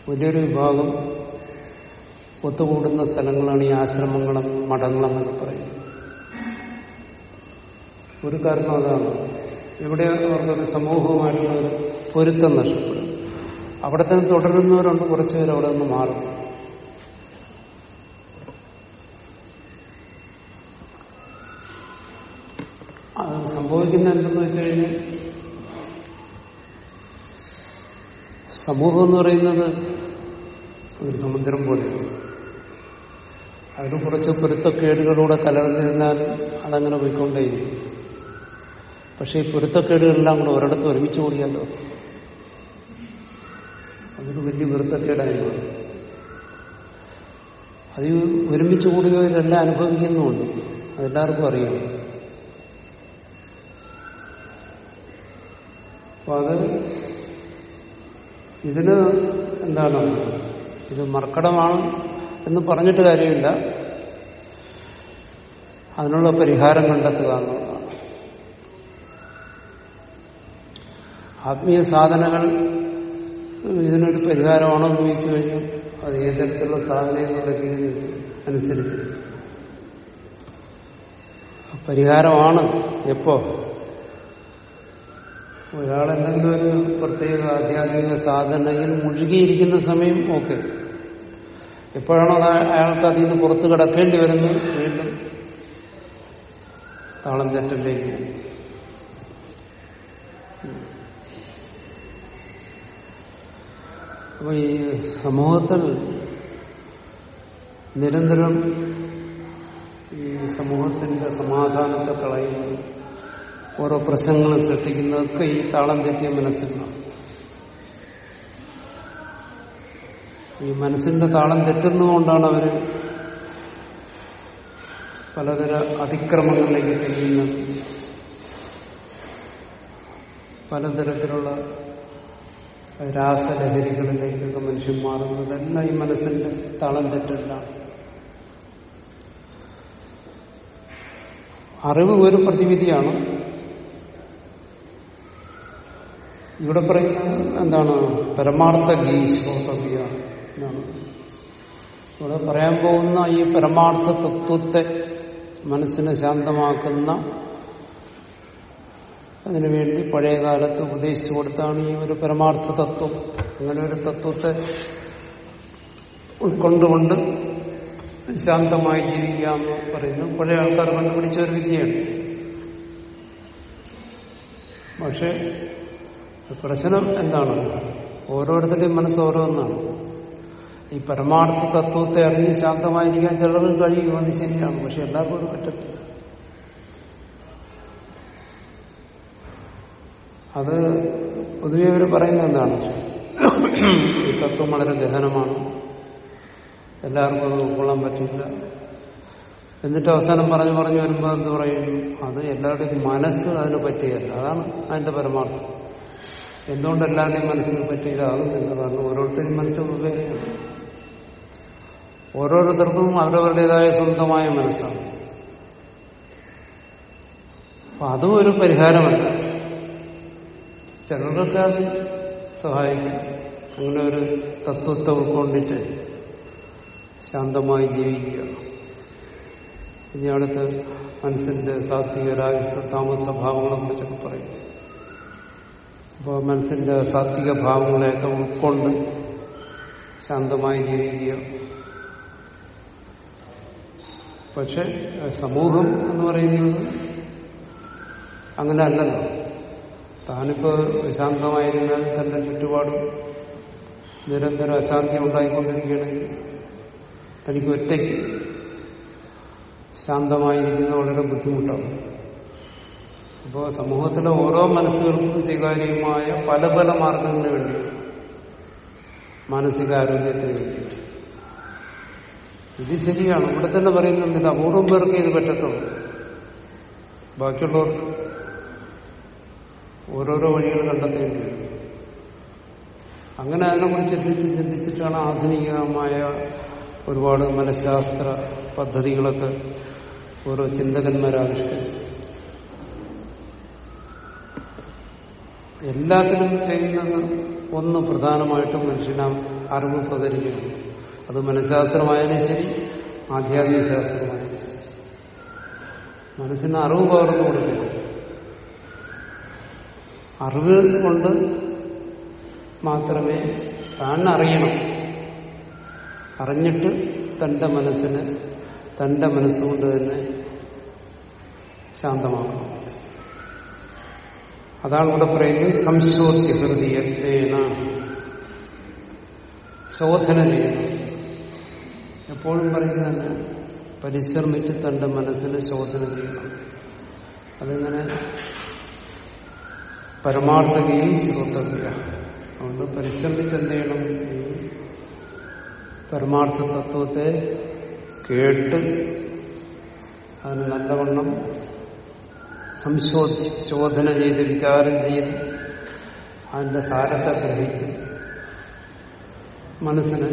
വലിയൊരു വിഭാഗം ഒത്തുകൂടുന്ന സ്ഥലങ്ങളാണ് ഈ ആശ്രമങ്ങളും മഠങ്ങളെന്നൊക്കെ പറയുന്നത് ഒരു കാരണം അതാണ്. ഇവിടെ അവർക്കൊരു സമൂഹവുമായിട്ടുള്ള ഒരു പൊരുത്തം നഷ്ടപ്പെടും. അവിടെ തന്നെ തുടരുന്നവരുണ്ട് കുറച്ചുപേർ അവിടെ നിന്ന് മാറും. സംഭവിക്കുന്ന എന്തെന്ന് വെച്ച് കഴിഞ്ഞാൽ സമൂഹം എന്ന് പറയുന്നത് ഒരു സമുദ്രം പോലെയാണ്. അതിന് കുറച്ച് പൊരുത്തക്കേടുകളൂടെ കലർന്നിരുന്നാൽ അതങ്ങനെ പോയിക്കൊണ്ടേയിരിക്കും. പക്ഷെ ഈ പൊരുത്തക്കേടുകളെല്ലാം കൂടെ ഒരിടത്ത് ഒരുമിച്ച് കൂടിയല്ലോ അതൊരു വലിയ പൊരുത്തക്കേടായി മാറും അത് ഒരുമിച്ച് കൂടിയവരെല്ലാം അനുഭവിക്കുന്നുമുണ്ട്. അതെല്ലാവർക്കും അറിയാം. അപ്പൊ അത് ഇതിന് എന്താണ്? ഇത് മർക്കടമാണ് എന്ന് പറഞ്ഞിട്ട് കാര്യമില്ല. അതിനുള്ള പരിഹാരം കണ്ടെത്തുക എന്നുള്ളതാണ്. ആത്മീയ സാധനങ്ങൾ ഇതിനൊരു പരിഹാരമാണോ എന്ന് ചോദിച്ചു കഴിഞ്ഞാൽ അത് ഏത് തരത്തിലുള്ള സാധന എന്നുള്ള രീതി അനുസരിച്ച്. പരിഹാരമാണ് എപ്പോ? ഒരാൾ എന്തെങ്കിലും ഒരു പ്രത്യേക ആധ്യാത്മിക സാധനയിൽ മുഴുകിയിരിക്കുന്ന സമയം ഓക്കെ. എപ്പോഴാണോ അയാ- അയാൾക്ക് അതിൽ നിന്ന് പുറത്ത് കിടക്കേണ്ടി വരുന്നത്? വീണ്ടും താളം തെറ്റലേക്ക് അപ്പൊ ഈ സമൂഹത്തിൽ നിരന്തരം ഈ സമൂഹത്തിന്റെ സമാധാനത്തെ കളയുന്നു. ഓരോ പ്രശ്നങ്ങൾ സൃഷ്ടിക്കുന്നതൊക്കെ ഈ താളം തെറ്റിയ മനസ്സിലാണ്. ഈ മനസ്സിന്റെ താളം തെറ്റുന്നതുകൊണ്ടാണ് അവർ പലതര അതിക്രമങ്ങളിലേക്ക് തിരിയുന്നത്. പലതരത്തിലുള്ള രാസലഹരികളിലേക്കൊക്കെ മനുഷ്യൻ മാറുന്നതെല്ലാം ഈ മനസ്സിന്റെ താളം തെറ്റെല്ലാം. അറിവ് ഒരു പ്രതിവിധിയാണ്. ഇവിടെ പറയുന്നത് എന്താണ്? പരമാർത്ഥ ഗീ ശ്രോതവ്യ എന്നാണ്. ഇവിടെ പറയാൻ പോകുന്ന ഈ പരമാർത്ഥ തത്വത്തെ മനസ്സിനെ ശാന്തമാക്കുന്ന അതിനുവേണ്ടി പഴയ കാലത്ത് ഉപദേശിച്ചു കൊടുത്താണ് ഈ ഒരു പരമാർത്ഥ തത്വം. അങ്ങനെ ഒരു തത്വത്തെ ഉൾക്കൊണ്ടുകൊണ്ട് ശാന്തമായി ജീവിക്കുക എന്ന് പറയുന്നു. പഴയ ആൾക്കാർ കണ്ടുപിടിച്ച ഒരു വിദ്യയാണ്. പക്ഷെ പ്രശ്നം എന്താണ്? ഓരോരുത്തരുടെയും മനസ്സ് ഓരോന്നാണ്. ഈ പരമാർത്ഥ തത്വത്തെ അറിഞ്ഞ് ശാന്തമായിരിക്കാൻ ചിലർക്ക് കഴിയും അത് ശരിയാണ് പക്ഷെ എല്ലാവർക്കും അത് പറ്റത്തില്ല. അത് പൊതുവെ അവർ പറയുന്നത് എന്താണ്? ഈ തത്വം വളരെ ഗഹനമാണ്. എല്ലാവർക്കും അത് ഉൾക്കൊള്ളാൻ പറ്റില്ല. എന്നിട്ട് അവസാനം പറഞ്ഞു പറഞ്ഞു വരുമ്പോൾ എന്ത് പറയും? അത് എല്ലാവരുടെയും മനസ്സ് അതിന് പറ്റിയല്ല അതാണ് അതിന്റെ പരമാർത്ഥം. എന്തുകൊണ്ട് എല്ലാവരുടെയും മനസ്സിന് പറ്റിയതാകുന്നില്ല കാരണം ഓരോരുത്തരും മനസ്സ് വെവ്വേറെയാണ് ഓരോരുത്തർക്കും അവരവരുടേതായ സ്വന്തമായ മനസ്സാണ്. അപ്പൊ അതും ഒരു പരിഹാരമല്ല. ചിലർക്ക് അത് സഹായിക്കും. അങ്ങനെ ഒരു തത്വത്തെ ഉൾക്കൊണ്ടിട്ട് ശാന്തമായി ജീവിക്കുക. ഇനി അടുത്ത് മനസ്സിന്റെ സാത്വിക രാജസ താമസ ഭാവങ്ങളെ കുറിച്ചൊക്കെ പറയും അപ്പോൾ മനസ്സിന്റെ സാത്വിക ഭാവങ്ങളെയൊക്കെ ഉൾക്കൊണ്ട് ശാന്തമായി ജീവിക്കുക. പക്ഷെ സമൂഹം എന്ന് പറയുന്നത് അങ്ങനെ അല്ലല്ലോ. താനിപ്പോ ശാന്തമായിരുന്നാൽ തന്റെ ചുറ്റുപാടും നിരന്തരം അശാന്തി ഉണ്ടായിക്കൊണ്ടിരിക്കുകയാണെങ്കിൽ തനിക്ക് ഒറ്റയ്ക്ക് ശാന്തമായിരിക്കുന്ന വളരെ ബുദ്ധിമുട്ടാണ്. അപ്പോൾ സമൂഹത്തിലെ ഓരോ മനസ്സുകൾക്കും സ്വീകാര്യമായ പല പല മാർഗത്തിന് വേണ്ടി മാനസികാരോഗ്യത്തിന് വേണ്ടിയിട്ട്. ഇത് ശരിയാണ്. ഇവിടെ തന്നെ പറയുന്നുണ്ട് അപൂർവം പേർക്ക് ഇത് പറ്റത്തുള്ളൂ. ബാക്കിയുള്ളവർക്ക് ഓരോരോ വഴികൾ കണ്ടെത്തേണ്ടി വരും. അങ്ങനെ അതിനെക്കുറിച്ച് ചിന്തിച്ച് ചിന്തിച്ചിട്ടാണ് ആധുനികമായ ഒരുപാട് മനഃശാസ്ത്ര പദ്ധതികളൊക്കെ ഓരോ ചിന്തകന്മാർ ആവിഷ്കരിച്ചത് എല്ലാത്തിനും ചെയ്യുന്നത് ഒന്ന് പ്രധാനമായിട്ടും മനുഷ്യനെ അറിവ് പകരിക്കണം അത് മനഃശാസ്ത്രമായാലും ശരി ആധ്യാത്മിക ശാസ്ത്രമായാലും ശരി. മനസ്സിന് അറിവ് പകർന്നു കൊടുക്കണം അറിവ് കൊണ്ട് മാത്രമേ താൻ അറിയണം. അറിഞ്ഞിട്ട് തന്റെ മനസ്സിന് തന്റെ മനസ്സുകൊണ്ട് തന്നെ ശാന്തമാക്കണം. അതാണ് ഇവിടെ പറയുന്നത് സംശോധ്യ ഹൃദയത്തേന ശോധന ചെയ്യണം എപ്പോഴും പറയുന്നതന്നെ പരിശ്രമിച്ച് തന്റെ മനസ്സിനെ ശോധന ചെയ്യണം അതിങ്ങനെ പരമാർത്ഥകയും ശ്രോതവ്യ അതുകൊണ്ട് പരിശ്രമിച്ച് എന്ത് ചെയ്യണം? പരമാർത്ഥ തത്വത്തെ കേട്ട് അതിന് നല്ലവണ്ണം സംശോധി ശോധന ചെയ്ത് വിചാരം ചെയ്ത് അതിന്റെ സാരത്തെ ഗ്രഹിച്ച് മനസ്സിന്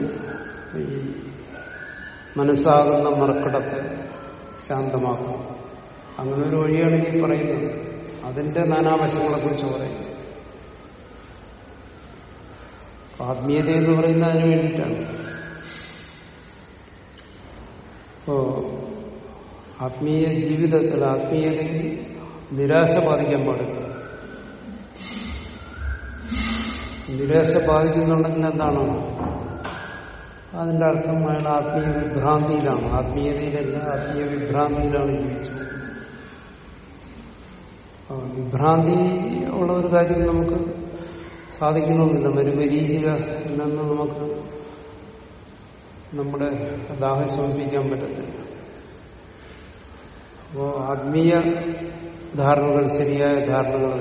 ഈ മനസ്സാകുന്ന മറക്കടത്തെ ശാന്തമാക്കും. അങ്ങനെ ഒരു വഴിയാണ് ഈ പറയുന്നത്. അതിന്റെ നാനാവശങ്ങളെ കുറിച്ച് പറയും ആത്മീയത എന്ന് പറയുന്നത് അതിന് വേണ്ടിയിട്ടാണ്. ഇപ്പോ ആത്മീയ ജീവിതത്തിൽ ആത്മീയതയിൽ നിരാശ ബാധിക്കാൻ പാടില്ല. നിരാശ ബാധിക്കുന്നുണ്ടെങ്കിൽ എന്താണ്? അതിന്റെ അർത്ഥം അയാൾ ആത്മീയ വിഭ്രാന്തിയിലാണ്. ആത്മീയതയിലല്ല ആത്മീയ വിഭ്രാന്തിയിലാണ് ജീവിച്ചത്. വിഭ്രാന്തി ഉള്ള ഒരു കാര്യം നമുക്ക് സാധിക്കണമെന്നില്ല മരുമരീചിക നിന്ന് നമുക്ക് നമ്മുടെ ദാഹം ശമിപ്പിക്കാൻ പറ്റത്തില്ല. അപ്പോ ആത്മീയ ധാരണകൾ ശരിയായ ധാരണകൾ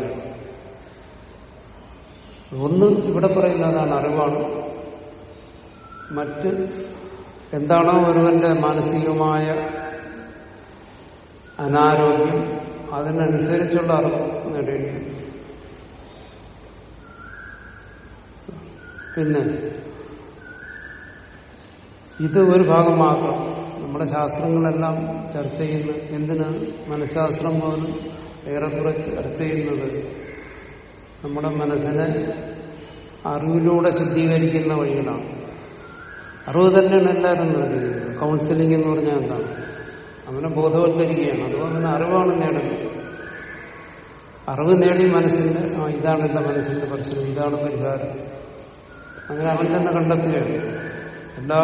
ഒന്ന് ഇവിടെ പറയുന്നതാണ് അറിവാണ്. മറ്റ് എന്താണോ ഒരുവന്റെ മാനസികമായ അനാരോഗ്യം അതിനനുസരിച്ചുള്ള അറിവ് നേടേണ്ടി പിന്നെ ഇത് ഒരു ഭാഗം മാത്രം. നമ്മുടെ ശാസ്ത്രങ്ങളെല്ലാം ചർച്ച ചെയ്യുന്ന എന്തിന് മനഃശാസ്ത്രം പോലും ഏറെക്കുറെ ചർച്ച ചെയ്യുന്നത്? നമ്മുടെ മനസ്സിനെ അറിവിലൂടെ ശുദ്ധീകരിക്കുന്ന വഴികളാണ്. അറിവ് തന്നെയാണ് എല്ലാവരും നേടുന്നത് കൗൺസിലിംഗ് എന്ന് പറഞ്ഞാൽ എന്താണ്? അങ്ങനെ ബോധവൽക്കരിക്കുകയാണ്. അതുപോലെ തന്നെ അറിവാണ് നേടുന്നത്. അറിവ് നേടി മനസ്സിന്റെ ഇതാണ് എന്റെ മനസ്സിന്റെ പ്രശ്നം. ഇതാണ് പരിഹാരം. അങ്ങനെ അവൻ തന്നെ കണ്ടെത്തുകയാണ്. എല്ലാ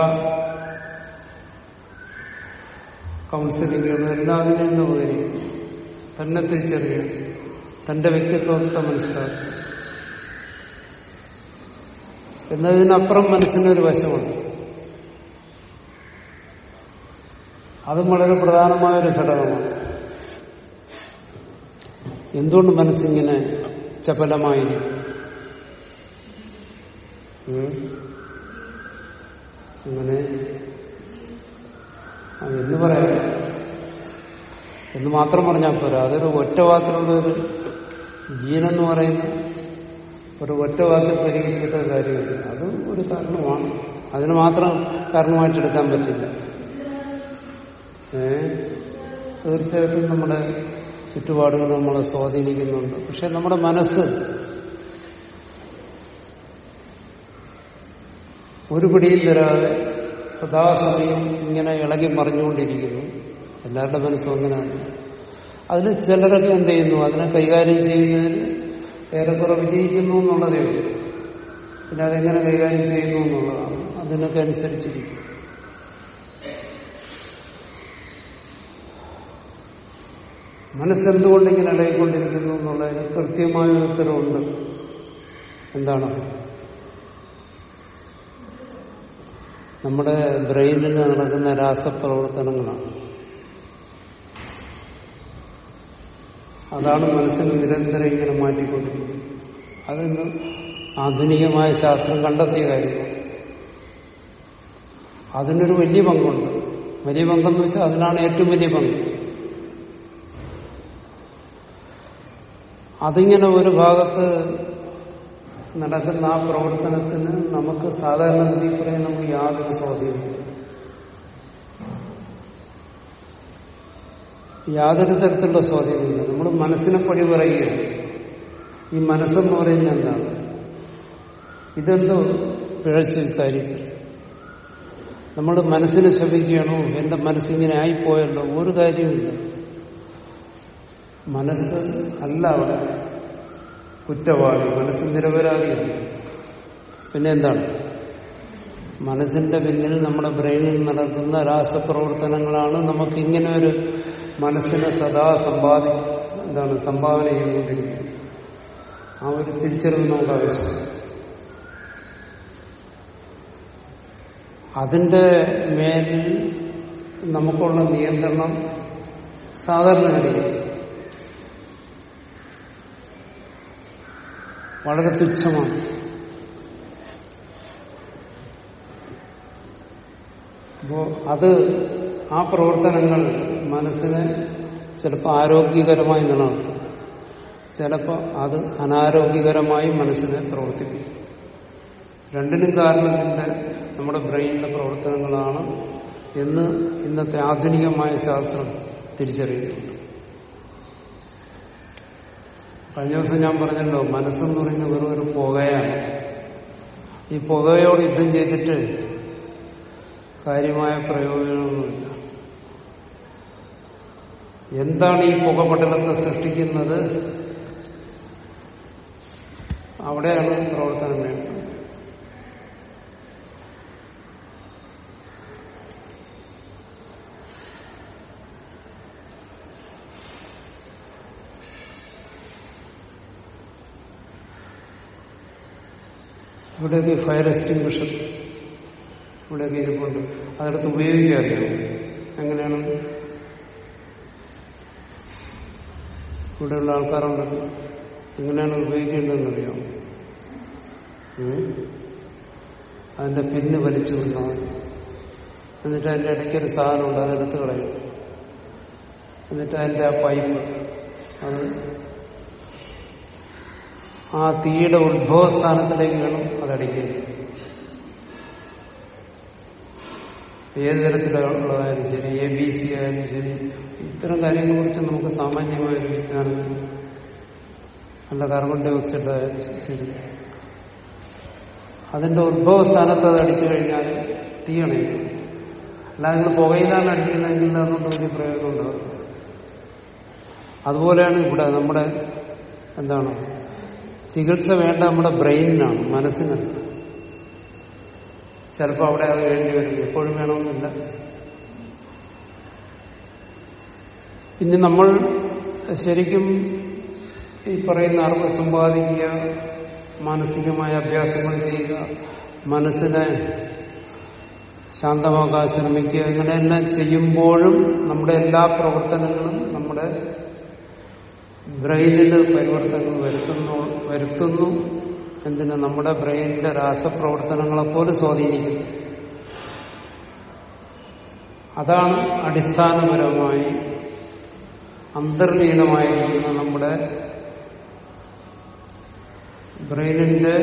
കൗൺസിലിങ്ങുകളും എല്ലാവരും തന്നെ ഉപകരിക്കും തന്നെ തിരിച്ചറിയുക തന്റെ വ്യക്തിത്വത്തെ മനസ്സിലാക്കി എന്നതിനപ്പുറം മനസ്സിനൊരു വശമുണ്ട്. അതും വളരെ പ്രധാനമായ ഒരു ഘടകമാണ്. എന്തുകൊണ്ട് മനസ്സിങ്ങനെ ചപലമായിരിക്കും? അങ്ങനെ ആ, എന്ന് പറയാം? എന്ന് മാത്രം പറഞ്ഞാൽ പോരാ. അതൊരു ഒറ്റ വാക്കിലുള്ള ഒരു ജീനെന്ന് പറയുന്ന ഒരു ഒറ്റ വാക്കിൽ പരിഹരിക്കേണ്ട കാര്യമില്ല. അത് ഒരു കാരണമാണ്. അതിന് മാത്രം കാരണമായിട്ടെടുക്കാൻ പറ്റില്ല. ഏ? തീർച്ചയായിട്ടും നമ്മുടെ ചുറ്റുപാടുകൾ നമ്മളെ സ്വാധീനിക്കുന്നുണ്ട്. പക്ഷെ നമ്മുടെ മനസ്സ് ഒരു പിടിയിൽ തരാതെ സദാസമയം ഇങ്ങനെ ഇളകി മറിഞ്ഞുകൊണ്ടിരിക്കുന്നു. എല്ലാവരുടെ മനസ്സും അങ്ങനെയാണ് അതിൽ ചിലരൊക്കെ എന്ത് ചെയ്യുന്നു? അതിനെ കൈകാര്യം ചെയ്യുന്നതിന് ഏറെക്കുറെ വിജയിക്കുന്നു എന്നുള്ളതേ ഉള്ളൂ. പിന്നെ അതെങ്ങനെ കൈകാര്യം ചെയ്യുന്നു എന്നുള്ളതാണ്. അതിനൊക്കെ അനുസരിച്ചിരിക്കും. മനസ്സെന്തുകൊണ്ട് ഇങ്ങനെ ഇളകിക്കൊണ്ടിരിക്കുന്നു എന്നുള്ളതിന് കൃത്യമായ ഉത്തരവുണ്ട്. എന്താണ്? നമ്മുടെ ബ്രെയിനിൽ നടക്കുന്ന രാസപ്രവർത്തനങ്ങളാണ്. അതാണ് മനസ്സിന് നിരന്തരം ഇങ്ങനെ മാറ്റിക്കൊണ്ടിരിക്കുന്നത്. അതിന്ന് ആധുനികമായ ശാസ്ത്രം കണ്ടെത്തിയ കാര്യമാണ് അതിനൊരു വലിയ പങ്കുണ്ട്. വലിയ പങ്കെന്ന് വെച്ചാൽ അതിനാണ് ഏറ്റവും വലിയ പങ്ക്. അതിങ്ങനെ ഒരു ഭാഗത്ത് നടക്കുന്ന ആ പ്രവർത്തനത്തിന് നമുക്ക് സാധാരണഗതി പറയാൻ നമുക്ക് യാതൊരു സ്വാധീനം യാതൊരു തരത്തിലുള്ള സ്വാധീനമില്ല നമ്മൾ മനസ്സിനെ പഴി പറയുകയാണ്. ഈ മനസ്സെന്ന് പറയുന്നത് എന്താണ്? ഇതെന്തോ പിഴച്ച് കാര്യത്തിൽ നമ്മൾ മനസ്സിനെ ശപിക്കുകയാണോ എന്റെ മനസ്സിങ്ങനെ ആയിപ്പോയല്ലോ? ഒരു കാര്യമില്ല മനസ്സ് അല്ല അവിടെ. കുറ്റവാളി മനസ്സ് നിരപരാധിയാണ് പിന്നെ എന്താണ് മനസ്സിന്റെ പിന്നിൽ നമ്മുടെ ബ്രെയിനിൽ നടക്കുന്ന രാസപ്രവർത്തനങ്ങളാണ് നമുക്ക് ഇങ്ങനെ ഒരു മനസ്സിനെ സദാ സമ്പാദി എന്താണ് സംഭാവന ചെയ്തുകൊണ്ടിരിക്കുന്നത്. ആ ഒരു തിരിച്ചറിവ് നമുക്ക് ആവശ്യമാണ്. അതിന്റെ മേലിൽ നമുക്കുള്ള നിയന്ത്രണം സാധാരണഗതിയിൽ വളരെ തുച്ഛമാണ്. അപ്പോ അത് ആ പ്രവർത്തനങ്ങൾ മനസ്സിനെ ചിലപ്പോൾ ആരോഗ്യകരമായി നിലനിർത്തും. ചിലപ്പോൾ അത് അനാരോഗ്യകരമായി മനസ്സിനെ പ്രവർത്തിപ്പിക്കും. രണ്ടിനും കാരണം ഇതിന്റെ നമ്മുടെ ബ്രെയിനിലെ പ്രവർത്തനങ്ങളാണ് എന്ന് ഇന്നത്തെ ആധുനികമായ ശാസ്ത്രം തിരിച്ചറിയുന്നുണ്ട്. കഴിഞ്ഞ ദിവസം ഞാൻ പറഞ്ഞല്ലോ മനസ്സെന്ന് പറയുന്നത് വെറും ഒരു പുകയാണ്. ഈ പുകയോട് യുദ്ധം ചെയ്തിട്ട് കാര്യമായ പ്രയോജനമൊന്നുമില്ല. എന്താണ് ഈ പുകപടലത്തെ സൃഷ്ടിക്കുന്നത്? അവിടെയാണ് പ്രവർത്തനം വേണ്ടത് ഇവിടെയൊക്കെ ഫയർ എക്സ്റ്റിംഗ്വിഷർ ഇവിടെയൊക്കെ ഇരിപ്പുണ്ട്. അതെടുത്ത് ഉപയോഗിക്കാറില്ല. എങ്ങനെയാണ്? ഇവിടെയുള്ള ആൾക്കാരുണ്ടല്ലോ. എങ്ങനെയാണ് ഉപയോഗിക്കേണ്ടതെന്നറിയാം അതിന്റെ പിന്ന് വലിച്ചു വിടണം എന്നിട്ട് അതിന്റെ ഇടയ്ക്ക് ഇടയ്ക്കൊരു സാധനമുണ്ട് അതെടുത്ത് കളയും. എന്നിട്ട് അതിന്റെ ആ പൈപ്പ് അത് ആ തീയുടെ ഉത്ഭവസ്ഥാനത്തിലേക്ക് വേണം അതടിക്കുന്നത് ഏത് തരത്തിലുള്ളതായാലും ശരി എ ബി സി ആയാലും ശരി ഇത്തരം കാര്യങ്ങളെ കുറിച്ച് നമുക്ക് സാമാന്യമായ ഒരു വിജ്ഞാനം അല്ല കാർബൺ ഡൈ ഓക്സൈഡ് ആയാലും ശരി അതിന്റെ ഉത്ഭവസ്ഥാനത്ത് അത് അടിച്ചു കഴിഞ്ഞാൽ തീ അല്ല നിങ്ങൾ പുകയിലാണ് അടിക്കുന്നതെങ്കിൽ അതുകൊണ്ട് വലിയ പ്രയോജനം ഉണ്ടാവും അതുപോലെയാണ് ഇവിടെ നമ്മുടെ എന്താണ് ചികിത്സ വേണ്ട നമ്മുടെ ബ്രെയിനിനാണ് മനസ്സിനാണ് ചിലപ്പോൾ അവിടെ അത് വേണ്ടി വരും. എപ്പോഴും വേണമെന്നില്ല. ഇനി നമ്മൾ ശരിക്കും ഈ പറയുന്ന അറിവ് സമ്പാദിക്കുക മാനസികമായ അഭ്യാസങ്ങൾ ചെയ്യുക മനസ്സിനെ ശാന്തമാക്കാൻ ശ്രമിക്കുക ഇങ്ങനെയെല്ലാം ചെയ്യുമ്പോഴും നമ്മുടെ എല്ലാ പ്രവർത്തനങ്ങളും നമ്മുടെ ബ്രെയിനിൽ പരിവർത്തനങ്ങൾ വരുത്തുന്നു വരുത്തുന്നു. എന്തിന് നമ്മുടെ ബ്രെയിനിന്റെ രാസപ്രവർത്തനങ്ങളെ പോലെ സ്വാധീനിക്കുന്നു? അതാണ് അടിസ്ഥാനപരമായി അന്തർലീനമായിരിക്കുന്ന നമ്മുടെ ബ്രെയിനിന്റെ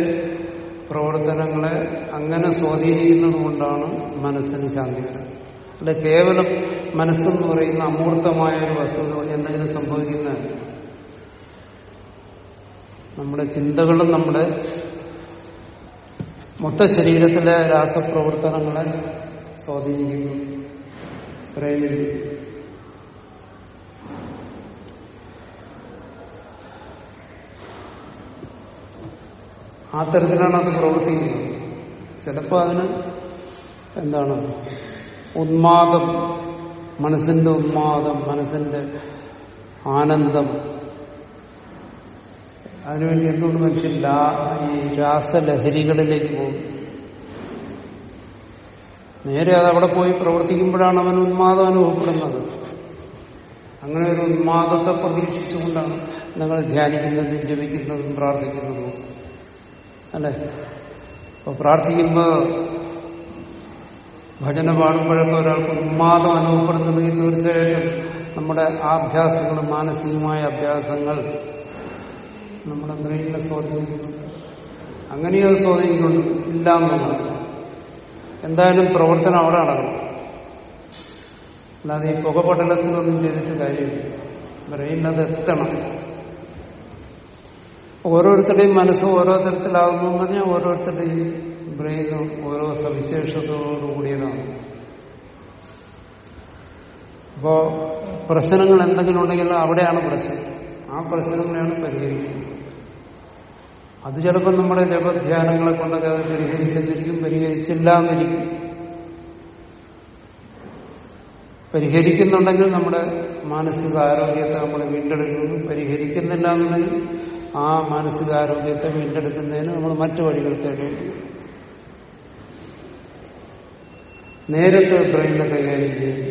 പ്രവർത്തനങ്ങളെ അങ്ങനെ സ്വാധീനിക്കുന്നത് കൊണ്ടാണ് മനസ്സിന് ശാന്തി അല്ല കേവലം മനസ്സെന്ന് പറയുന്ന അമൂർത്തമായ ഒരു വസ്തുത എന്തെങ്കിലും സംഭവിക്കുന്നതല്ല നമ്മുടെ ചിന്തകളും നമ്മുടെ മൊത്ത ശരീരത്തിലെ രാസപ്രവർത്തനങ്ങളെ സ്വാധീനിക്കുന്നു. പറയുന്നില്ല ആ തരത്തിലാണ് അത് പ്രവർത്തിക്കുന്നത്. ചിലപ്പോൾ അതിന് എന്താണ്? ഉന്മാദം മനസ്സിന്റെ ഉന്മാദം മനസ്സിന്റെ ആനന്ദം അതിനുവേണ്ടി എന്തുകൊണ്ട് മനുഷ്യൻ ഈ രാസലഹരികളിലേക്ക് പോകും. നേരെ അത് അവിടെ പോയി പ്രവർത്തിക്കുമ്പോഴാണ് അവൻ ഉന്മാദം അനുഭവപ്പെടുന്നത്. അങ്ങനെ ഒരു ഉന്മാദത്തെ പ്രതീക്ഷിച്ചുകൊണ്ടാണ് നിങ്ങൾ ധ്യാനിക്കുന്നതും ജപിക്കുന്നതും പ്രാർത്ഥിക്കുന്നതും. അല്ലെ? അപ്പൊ പ്രാർത്ഥിക്കുമ്പോ ഭജന പാടുമ്പോഴൊക്കെ ഒരാൾക്ക് ഉന്മാദം അനുഭവപ്പെടുന്നുണ്ടെങ്കിൽ തീർച്ചയായിട്ടും നമ്മുടെ ആഭ്യാസങ്ങൾ മാനസികമായ അഭ്യാസങ്ങൾ നമ്മുടെ ബ്രെയിനിനെ സ്വാധീനിക്കുന്നുണ്ട് അങ്ങനെയോ സ്വാധീനിക്കുന്നുണ്ട്. ഇല്ല എന്നുള്ളത് എന്തായാലും പ്രവർത്തനം അവിടെ നടക്കണം. അല്ലാതെ ഈ പുകപടലത്തിനൊന്നും ചെയ്തിട്ട് കാര്യമില്ല. ബ്രെയിനത് എത്തണം. ഓരോരുത്തരുടെയും മനസ്സ് ഓരോ തരത്തിലാകുന്നു പറഞ്ഞാൽ ഓരോരുത്തരുടെയും ബ്രെയിനും ഓരോ സവിശേഷതയോടുകൂടിയതാണ് അപ്പോ പ്രശ്നങ്ങൾ എന്തെങ്കിലും ഉണ്ടെങ്കിൽ അവിടെയാണ് പ്രശ്നം. ആ പ്രശ്നങ്ങളെയാണ് പരിഹരിക്കുന്നത് അത് ചിലപ്പോൾ നമ്മുടെ ജപധ്യാനങ്ങളെ കൊണ്ടൊക്കെ അത് പരിഹരിച്ചെന്നിരിക്കും പരിഹരിച്ചില്ല എന്നിരിക്കും പരിഹരിക്കുന്നുണ്ടെങ്കിൽ നമ്മുടെ മാനസിക ആരോഗ്യത്തെ നമ്മൾ വീണ്ടെടുക്കുന്നു. പരിഹരിക്കുന്നില്ല എന്നുണ്ടെങ്കിൽ ആ മാനസികാരോഗ്യത്തെ വീണ്ടെടുക്കുന്നതിന് നമ്മൾ മറ്റു വഴികൾ തേടേണ്ടി നേരിട്ട് ബ്രെയിനിനെ കൈകാര്യം ചെയ്യും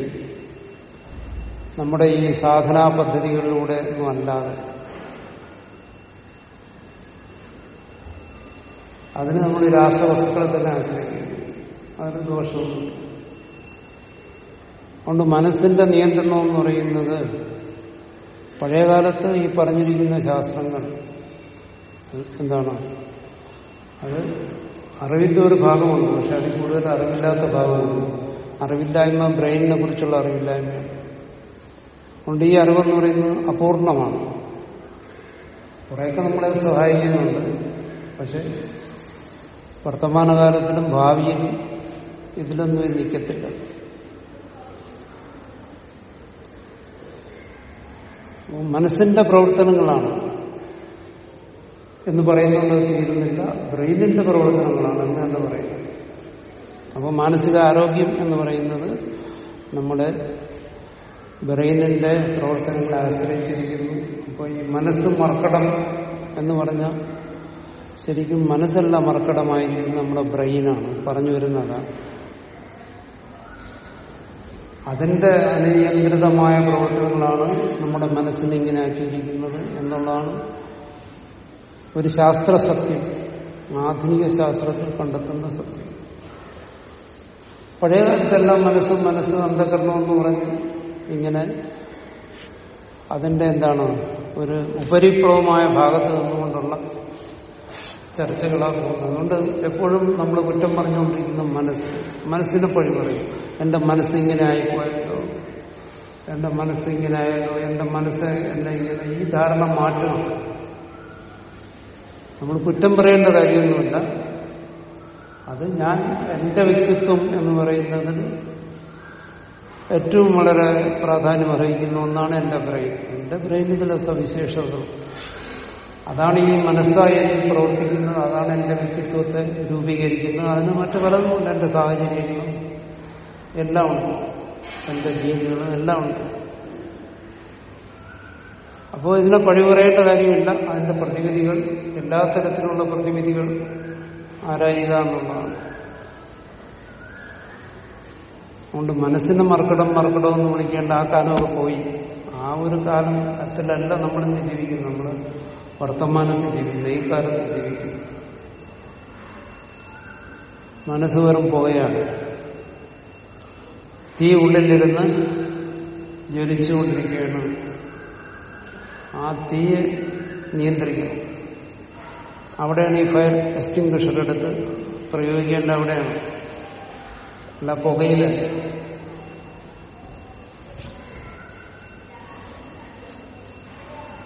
നമ്മുടെ ഈ സാധനാ പദ്ധതികളിലൂടെ ഒന്നും അല്ലാതെ. അതിന് നമ്മൾ രാസവസ്തുക്കളെ തന്നെ ആശ്രയിക്കുന്നു. അതിന് ദോഷവും അതുകൊണ്ട് മനസ്സിന്റെ നിയന്ത്രണം എന്ന് പറയുന്നത് പഴയകാലത്ത് ഈ പറഞ്ഞിരിക്കുന്ന ശാസ്ത്രങ്ങൾ എന്താണ്? അത് അറിവിന്റെ ഒരു ഭാഗമുണ്ട്. പക്ഷെ അതിൽ കൂടുതൽ അറിവില്ലാത്ത ഭാഗമുണ്ട്. അറിവില്ലായ്മ ബ്രെയിനിനെ കുറിച്ചുള്ള അറിവില്ലായ്മയാണ് അതുകൊണ്ട് ഈ അറിവെന്ന് പറയുന്നത് അപൂർണമാണ്. കുറേയൊക്കെ നമ്മളെ സഹായിക്കുന്നുണ്ട്. പക്ഷെ വർത്തമാനകാലത്തിലും ഭാവിയിലും ഇതിലൊന്നും ഇത് നിൽക്കത്തില്ല. മനസ്സിന്റെ പ്രവർത്തനങ്ങളാണ്. എന്ന് പറയുന്നത് തീരുന്നില്ല. ബ്രെയിനിന്റെ പ്രവർത്തനങ്ങളാണ് എന്ന് തന്നെ പറയുന്നത്. അപ്പോൾ മാനസിക ആരോഗ്യം എന്ന് പറയുന്നത് നമ്മുടെ ബ്രെയിനിന്റെ പ്രവർത്തനങ്ങളെ ആശ്രയിച്ചിരിക്കുന്നു. അപ്പോൾ ഈ മനസ്സ് മർക്കടം എന്ന് പറഞ്ഞ ശരിക്കും മനസ്സല്ല മർക്കടമായിരിക്കുന്നത് നമ്മുടെ ബ്രെയിനാണ്. പറഞ്ഞു വരുന്നതാണ് അതിന്റെ അനിയന്ത്രിതമായ പ്രവർത്തനങ്ങളാണ് നമ്മുടെ മനസ്സിനെ ഇങ്ങനെ ആക്കിയിരിക്കുന്നത് എന്നുള്ളതാണ് ഒരു ശാസ്ത്ര സത്യം ആധുനിക ശാസ്ത്രത്തിൽ കണ്ടെത്തുന്ന സത്യം. പഴയ കാലത്തെല്ലാം മനസ്സും മനസ്സ് അന്ധകരണമെന്ന് പറഞ്ഞ് ഇങ്ങനെ അതിന്റെ എന്താണ് ഒരു ഉപരിപ്ലവമായ ഭാഗത്ത് നിന്നുകൊണ്ടുള്ള ചർച്ചകളാണ് പോകുന്നത്. അതുകൊണ്ട് എപ്പോഴും നമ്മൾ കുറ്റം പറഞ്ഞുകൊണ്ടിരിക്കുന്ന മനസ്സ് മനസ്സിനെ പഴി പറയും. എന്റെ മനസ്സിങ്ങനെ ആയിപ്പോയല്ലോ എന്റെ മനസ്സിങ്ങനെ ആയല്ലോ എന്റെ മനസ്സ് എന്നെ ഇങ്ങനെ ഈ ധാരണ മാറ്റണം. നമ്മൾ കുറ്റം പറയേണ്ട കാര്യമൊന്നുമില്ല. അത് ഞാൻ എന്റെ വ്യക്തിത്വം എന്ന് പറയുന്നതിന് ഏറ്റവും വളരെ പ്രാധാന്യം അർഹിക്കുന്ന ഒന്നാണ് എന്റെ ബ്രെയിൻ. എന്റെ ബ്രെയിനിൽ ചില സവിശേഷതകൾ. അതാണ് ഈ മനസ്സായി പ്രവർത്തിക്കുന്നത് അതാണ് എന്റെ വ്യക്തിത്വത്തെ രൂപീകരിക്കുന്നത് അതിന് മറ്റു പലതുമുണ്ട് എന്റെ സാഹചര്യങ്ങളും. എല്ലാം ഉണ്ട്. എന്റെ രീതികളും എല്ലാം ഉണ്ട്. അപ്പോൾ ഇതിനെ പഴി പറയേണ്ട കാര്യമില്ല. അതിന്റെ പ്രതിവിധികൾ എല്ലാ തരത്തിലുള്ള പ്രതിവിധികൾ ആരായുക എന്നുള്ളതാണ്. അതുകൊണ്ട് മനസ്സിന് മർക്കടം മർക്കടം എന്ന് വിളിക്കേണ്ട ആ കാലമൊക്കെ പോയി. ആ ഒരു കാലം അത്തിലല്ല നമ്മളിന്ന് ജീവിക്കുന്നത്. നമ്മൾ വർത്തമാനത്തിൽ ജീവിക്കുന്നു. ഈ കാലത്ത് ജീവിക്കുന്നു. മനസ്സ് വെറും പുകയാണ്. തീ ഉള്ളിലിരുന്ന് ജ്വലിച്ചുകൊണ്ടിരിക്കുകയാണ്. ആ തീയെ നിയന്ത്രിക്കണം. അവിടെയാണ് ഈ ഫയർ എക്സ്റ്റിംഗ്വിഷർ എടുത്ത് പ്രയോഗിക്കേണ്ട അവിടെയാണ്. അല്ല പുകയിൽ.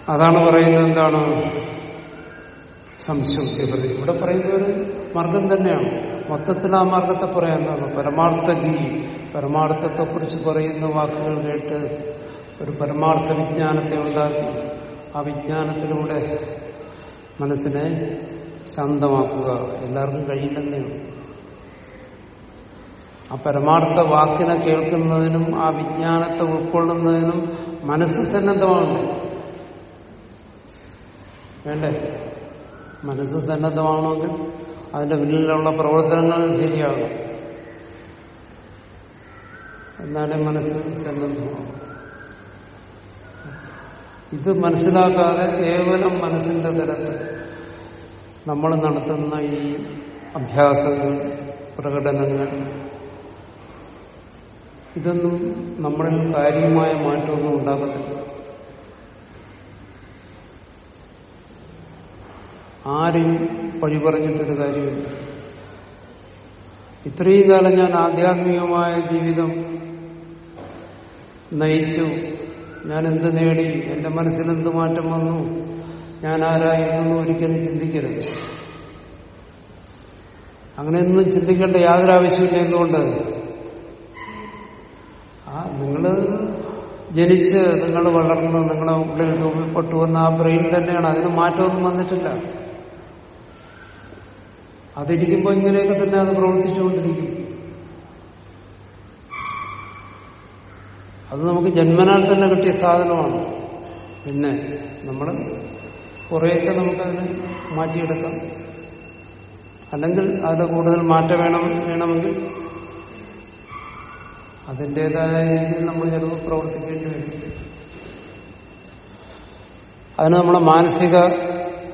അതാണ് പറയുന്നത് എന്താണ്? സംശുദ്ധി ഇവിടെ പറയുന്ന ഒരു മാർഗം തന്നെയാണ്. മൊത്തത്തിൽ ആ മാർഗത്തെ പറയാൻ പരമാർത്ഥ ഗീ പരമാർത്ഥത്തെക്കുറിച്ച് പറയുന്ന വാക്കുകൾ കേട്ട് ഒരു പരമാർത്ഥ വിജ്ഞാനത്തെ ഉണ്ടാക്കി. ആ വിജ്ഞാനത്തിലൂടെ മനസ്സിനെ ശാന്തമാക്കുക. എല്ലാവർക്കും കഴിയില്ലെന്നേ ആ പരമാർത്ഥ വാക്കിനെ കേൾക്കുന്നതിനും ആ വിജ്ഞാനത്തെ ഉൾക്കൊള്ളുന്നതിനും മനസ്സ് സന്നദ്ധമാണ് വേണ്ടേ? മനസ്സ് സന്നദ്ധമാണെങ്കിൽ അതിന്റെ പിന്നിലുള്ള പ്രവർത്തനങ്ങൾ ശരിയാകും എന്നാലേ മനസ്സ് സന്നദ്ധമാകും. ഇത് മനസ്സിലാക്കാതെ കേവലം മനസ്സിന്റെ തരത്തിൽ നമ്മൾ നടത്തുന്ന ഈ അഭ്യാസങ്ങൾ പ്രകടനങ്ങൾ ഇതൊന്നും നമ്മളിൽ കാര്യമായ മാറ്റമൊന്നും ഉണ്ടാകത്തില്ല. ആരും പഴി പറഞ്ഞിട്ടൊരു കാര്യമില്ല. ഇത്രയും കാലം ഞാൻ ആധ്യാത്മികമായ ജീവിതം നയിച്ചു. ഞാൻ എന്ത് നേടി? എന്റെ മനസ്സിൽ എന്ത് മാറ്റം വന്നു? ഞാൻ ആരായിരുന്നു ഒരിക്കലും ചിന്തിക്കരുത്. അങ്ങനെയൊന്നും ചിന്തിക്കേണ്ട യാതൊരു ആവശ്യമില്ല എന്തുകൊണ്ട് ആ നിങ്ങൾ ജനിച്ച് നിങ്ങൾ വളർന്ന് നിങ്ങളെ ഉള്ളിൽ രൂപപ്പെട്ടു വന്ന ആ ബ്രെയിൻ തന്നെയാണ്. അതിന് മാറ്റമൊന്നും വന്നിട്ടില്ല. അതിരിക്കുമ്പോൾ ഇങ്ങനെയൊക്കെ തന്നെ അത് പ്രവർത്തിച്ചുകൊണ്ടിരിക്കും. അത് നമുക്ക് ജന്മനാൽ തന്നെ കിട്ടിയ സാധനമാണ്. പിന്നെ നമ്മൾ കുറേയൊക്കെ നമുക്കതിന് മാറ്റിയെടുക്കാം. അല്ലെങ്കിൽ അതിൽ കൂടുതൽ മാറ്റം വേണം വേണമെങ്കിൽ അതിന്റെതായ രീതിയിൽ നമ്മൾ ചിലപ്പോൾ പ്രവർത്തിക്കേണ്ടി വരും. അതിന് നമ്മുടെ മാനസിക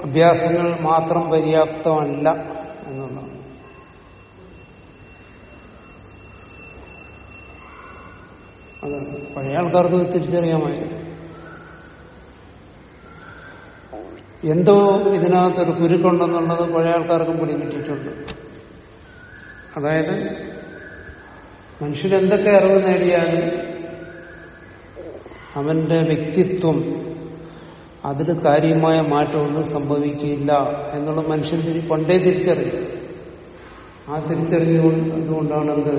അഭ്യാസങ്ങൾ മാത്രം പര്യാപ്തമല്ല എന്നുള്ളതാണ്. അത് പഴയ ആൾക്കാർക്ക് തിരിച്ചറിയാമായി. എന്തോ ഇതിനകത്തൊരു കുരുക്കുണ്ടെന്നുള്ളത് പഴയ ആൾക്കാർക്കും പിടി കിട്ടിയിട്ടുണ്ട്. അതായത് മനുഷ്യൻ എന്തൊക്കെ അറിവ് നേടിയാലും അവന്റെ വ്യക്തിത്വം. അതിൽ കാര്യമായ മാറ്റമൊന്നും സംഭവിക്കില്ല എന്നുള്ള മനുഷ്യൻ പണ്ടേ തിരിച്ചറിഞ്ഞു ആ തിരിച്ചറിഞ്ഞുകൊണ്ടാണ് എന്ത്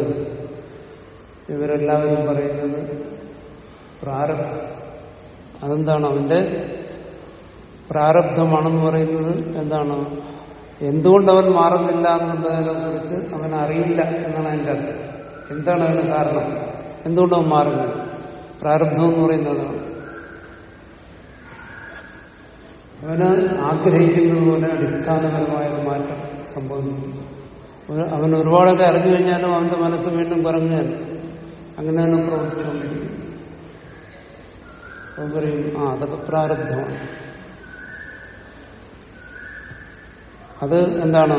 ഇവരെല്ലാവരും പറയുന്നത് പ്രാരബ്ധം. അതെന്താണ് അവന്റെ പ്രാരബ്ധമാണെന്ന് പറയുന്നത്? എന്താണ്? എന്തുകൊണ്ട് അവൻ മാറുന്നില്ല എന്നുള്ളതിനെ കുറിച്ച് അവൻ അറിയില്ല എന്നാണ് അതിന്റെ അർത്ഥം. എന്താണ് അതിന് കാരണം? എന്തുകൊണ്ടാണ് മാറുന്നത്? പ്രാരബ്ധം എന്ന് പറയുന്നത് അവന് ആഗ്രഹിക്കുന്നത് പോലെ അടിസ്ഥാനപരമായ ഒരു മാറ്റം സംഭവിക്കുന്നു. അവൻ ഒരുപാടൊക്കെ അറിഞ്ഞു കഴിഞ്ഞാലും അവന്റെ മനസ്സ് വീണ്ടും പറഞ്ഞാൽ അങ്ങനെ തന്നെ പ്രവർത്തിച്ചുകൊണ്ടിരിക്കും. അവൻ പറയും ആ അതൊക്കെ പ്രാരബ്ധമാണ്. അത് എന്താണ്?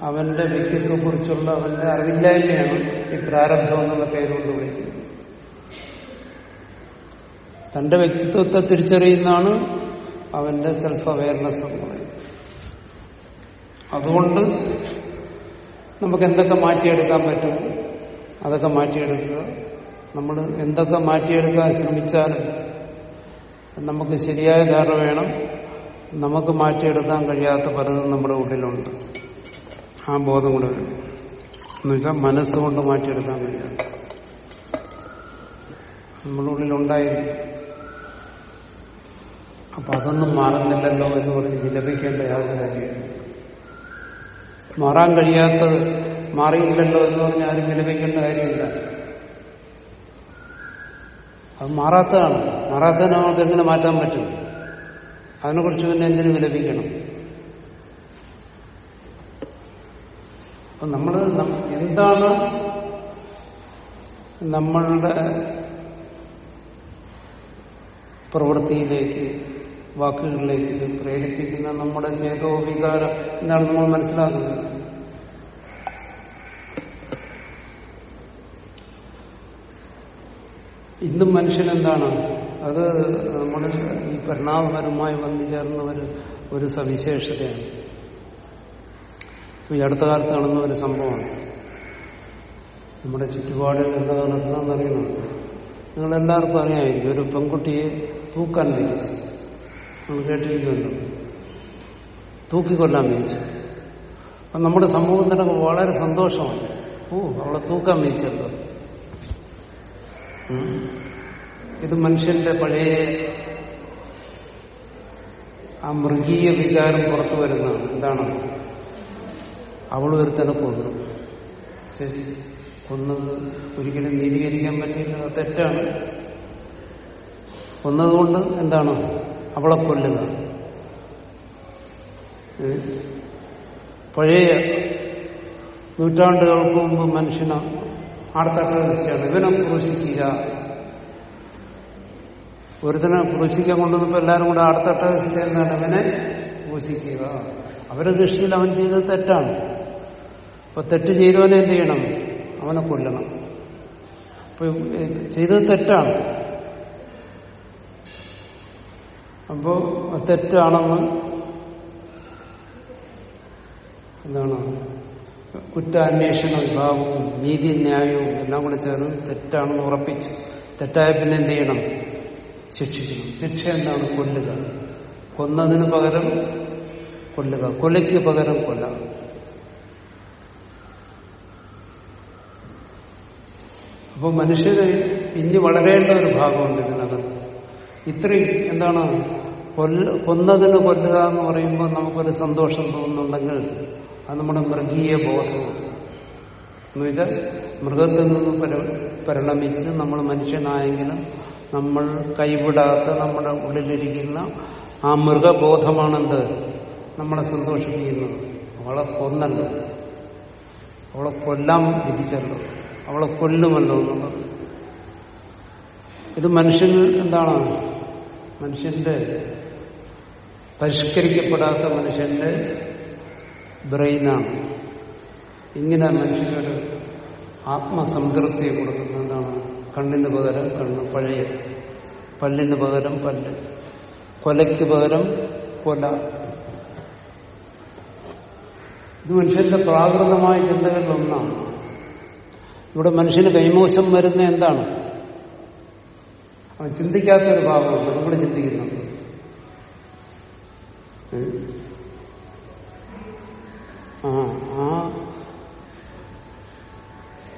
അവന്റെ വ്യക്തിത്വത്തെക്കുറിച്ചുള്ള അവന്റെ അറിവില്ലായ്മയാണ് ഈ പ്രാരബ്ധം എന്നുള്ള പേരുകൊണ്ട് വിളിക്കുന്നത്. തന്റെ വ്യക്തിത്വത്തെ തിരിച്ചറിയുന്നതാണ് അവന്റെ സെൽഫ് അവയർനെസ് എന്ന് പറയുന്നത്. അതുകൊണ്ട് നമുക്ക് എന്തൊക്കെ മാറ്റിയെടുക്കാൻ പറ്റും? അതൊക്കെ മാറ്റിയെടുക്കുക. നമ്മൾ എന്തൊക്കെ മാറ്റിയെടുക്കാൻ ശ്രമിച്ചാലും നമുക്ക് ശരിയായ ധാരണ വേണം. നമുക്ക് മാറ്റിയെടുക്കാൻ കഴിയാത്ത പലതും നമ്മുടെ ഉള്ളിലുണ്ട്. ആ ബോധം കൂടെ വരും. എന്നുവെച്ചാൽ മനസ്സുകൊണ്ട് മാറ്റിയെടുക്കാൻ കഴിയാം നമ്മുടെ ഉള്ളിലുണ്ടായിരിക്കും അപ്പൊ അതൊന്നും മാറുന്നില്ലല്ലോ എന്ന് പറഞ്ഞ് വിലപിക്കേണ്ട യാതൊരു കാര്യമില്ല. മാറാൻ കഴിയാത്തത് മാറിയില്ലല്ലോ എന്ന് പറഞ്ഞ് ആരും വിലപിക്കേണ്ട കാര്യമില്ല. അത് മാറാത്തതാണ്. മാറാത്തതിനെ നമുക്ക് എങ്ങനെ മാറ്റാൻ പറ്റും? അതിനെക്കുറിച്ച് പിന്നെ എന്തിനു വിലപിക്കണം? അപ്പൊ നമ്മൾ എന്താണ് നമ്മളുടെ പ്രവൃത്തിയിലേക്ക് വാക്കുകളിലേക്ക് പ്രേരിപ്പിക്കുന്ന നമ്മുടെ ചേതോ വികാരം എന്താണ് നമ്മൾ മനസ്സിലാക്കുന്നത്? ഇന്നും മനുഷ്യൻ എന്താണ്? അത് നമ്മുടെ ഈ പരിണാമപരമായി വന്നു ചേർന്ന ഒരു സവിശേഷതയാണ്. ഈ അടുത്ത കാലത്ത് നടന്ന ഒരു സംഭവമാണ്. നമ്മുടെ ചുറ്റുപാടിൽ എന്താ നടക്കുന്നറിയണം നിങ്ങൾ എല്ലാവർക്കും അറിയാമായിരിക്കും ഒരു പെൺകുട്ടിയെ തൂക്കാൻ വിളിച്ചു നമ്മൾ കേട്ടിരിക്കുന്നു തൂക്കിക്കൊല്ലാൻ വിളിച്ചു അപ്പൊ നമ്മുടെ സമൂഹത്തിനൊക്കെ വളരെ സന്തോഷമാണ് ഓ അവളെ തൂക്കാൻ വിളിച്ചല്ലോ ഇത് മനുഷ്യന്റെ പഴയ ആ മൃഗീയ വികാരം പുറത്തു വരുന്നതാണ്. എന്താണ് അവൾ ഒരുത്തനെ കൊന്നു. ശരി. കൊന്നത് ഒരിക്കലും നീതീകരിക്കാൻ പറ്റില്ല തെറ്റാണ്. കൊന്നതുകൊണ്ട് എന്താണ്? അവളെ കൊല്ലുക? പഴയ നൂറ്റാണ്ടുകൾക്ക് മുമ്പ് മനുഷ്യന് ആർത്തക്കാണ് ഇവനെ ക്രൂശിക്കുക ഒരുത്തനെ ക്രൂശിക്കാൻ കൊണ്ടുവന്നപ്പോ എല്ലാവരും കൂടെ ആർത്തട്ട എന്നാണ് ഇവനെ ക്രൂശിക്കുക. അവരുടെ ദൃഷ്ടിയിൽ അവൻ ചെയ്തത് തെറ്റാണ്. അപ്പൊ തെറ്റ് ചെയ്തവനെ എന്ത് ചെയ്യണം? അവനെ കൊല്ലണം. അപ്പൊ ചെയ്തത് തെറ്റാണ്. അപ്പോ തെറ്റാണെന്ന് എന്താണ്? കുറ്റാന്വേഷണ വിഭാഗവും നീതി ന്യായവും എല്ലാം കൂടെ ചേർന്ന് തെറ്റാണെന്ന് ഉറപ്പിച്ചു തെറ്റായ പിന്നെ എന്ത് ചെയ്യണം? ശിക്ഷിക്കണം. ശിക്ഷ എന്താണ്? കൊല്ലുക. കൊന്നതിന് പകരം കൊല്ലുക. കൊലയ്ക്ക് പകരം കൊല്ല. അപ്പൊ മനുഷ്യന് ഇനി വളരേണ്ട ഒരു ഭാഗമുണ്ട് ഇതിനകത്ത്. ഇത്രയും എന്താണ്? കൊല്ല കൊന്നതിന് കൊല്ലുക എന്ന് പറയുമ്പോൾ നമുക്കൊരു സന്തോഷം തോന്നുന്നുണ്ടെങ്കിൽ അത് നമ്മുടെ മൃഗീയ ബോധമാണ്. എന്ന് വെച്ചാൽ മൃഗത്തിൽ നിന്ന് പരിണമിച്ച് നമ്മൾ മനുഷ്യനായെങ്കിലും നമ്മൾ കൈവിടാത്ത നമ്മുടെ ഉള്ളിലിരിക്കുന്ന ആ മൃഗബോധമാണെന്ത്? നമ്മളെ സന്തോഷിപ്പിക്കുന്നത് അവളെ കൊന്നല്ലോ. അവളെ കൊല്ലാൻ വിധിച്ചല്ലോ. അവളെ കൊല്ലുമല്ലോ എന്നുള്ളത്. ഇത് മനുഷ്യൻ എന്താണ് മനുഷ്യന്റെ പരിഷ്കരിക്കപ്പെടാത്ത മനുഷ്യന്റെ ബ്രെയിനാണ്. ഇങ്ങനെ മനുഷ്യനൊരു ആത്മസംതൃപ്തിയെ കൊടുക്കുന്നത് എന്താണ്? കണ്ണിന് പകരം കണ്ണ് പഴയ. പല്ലിന് പകരം പല്ല്. കൊലയ്ക്ക് പകരം കൊല. ഇത് മനുഷ്യന്റെ പ്രാകൃതമായ ചിന്തകളിൽ ഒന്നാണ് ഇവിടെ മനുഷ്യന് കൈമോശം വരുന്ന എന്താണ്? അവൻ ചിന്തിക്കാത്തൊരു ഭാഗമാണ് നമ്മൾ ചിന്തിക്കുന്നത്? ആ ആ.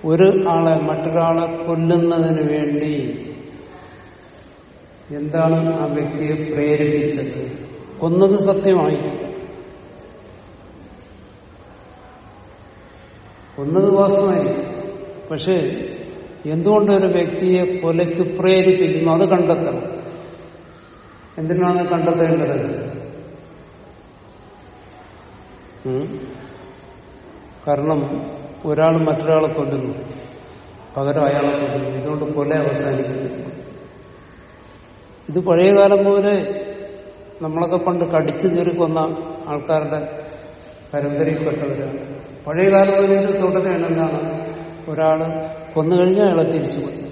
ഒരു ആളെ മറ്റൊരാളെ കൊല്ലുന്നതിന് വേണ്ടി എന്താണ് ആ വ്യക്തിയെ പ്രേരിപ്പിച്ചത്? കൊന്നത് സത്യമായിരിക്കും കൊന്നത് വാസ്തവമായിരിക്കും. പക്ഷേ എന്തുകൊണ്ട് ഒരു വ്യക്തിയെ കൊലയ്ക്ക് പ്രേരിപ്പിക്കുന്നു? അത് കണ്ടെത്തണം. എന്തിനാണ് കണ്ടെത്തേണ്ടത്? കാരണം ഒരാൾ മറ്റൊരാളെ കൊല്ലുന്നു. പകരം അയാളെ കൊല്ലുന്നു. ഇതുകൊണ്ട് കൊല അവസാനിക്കുന്നു. ഇത് പഴയകാലം പോലെ നമ്മളൊക്കെ പണ്ട് കടിച്ചു തീർക്കുന്ന കൊന്ന ആൾക്കാരുടെ പരമ്പരയിൽപ്പെട്ടവരാണ്. പഴയകാലം കാലം ഇത് തുടരാണ് എന്താണ് ഒരാൾ കൊന്നു കഴിഞ്ഞാൽ അയാളെ തിരിച്ചു കൊന്നു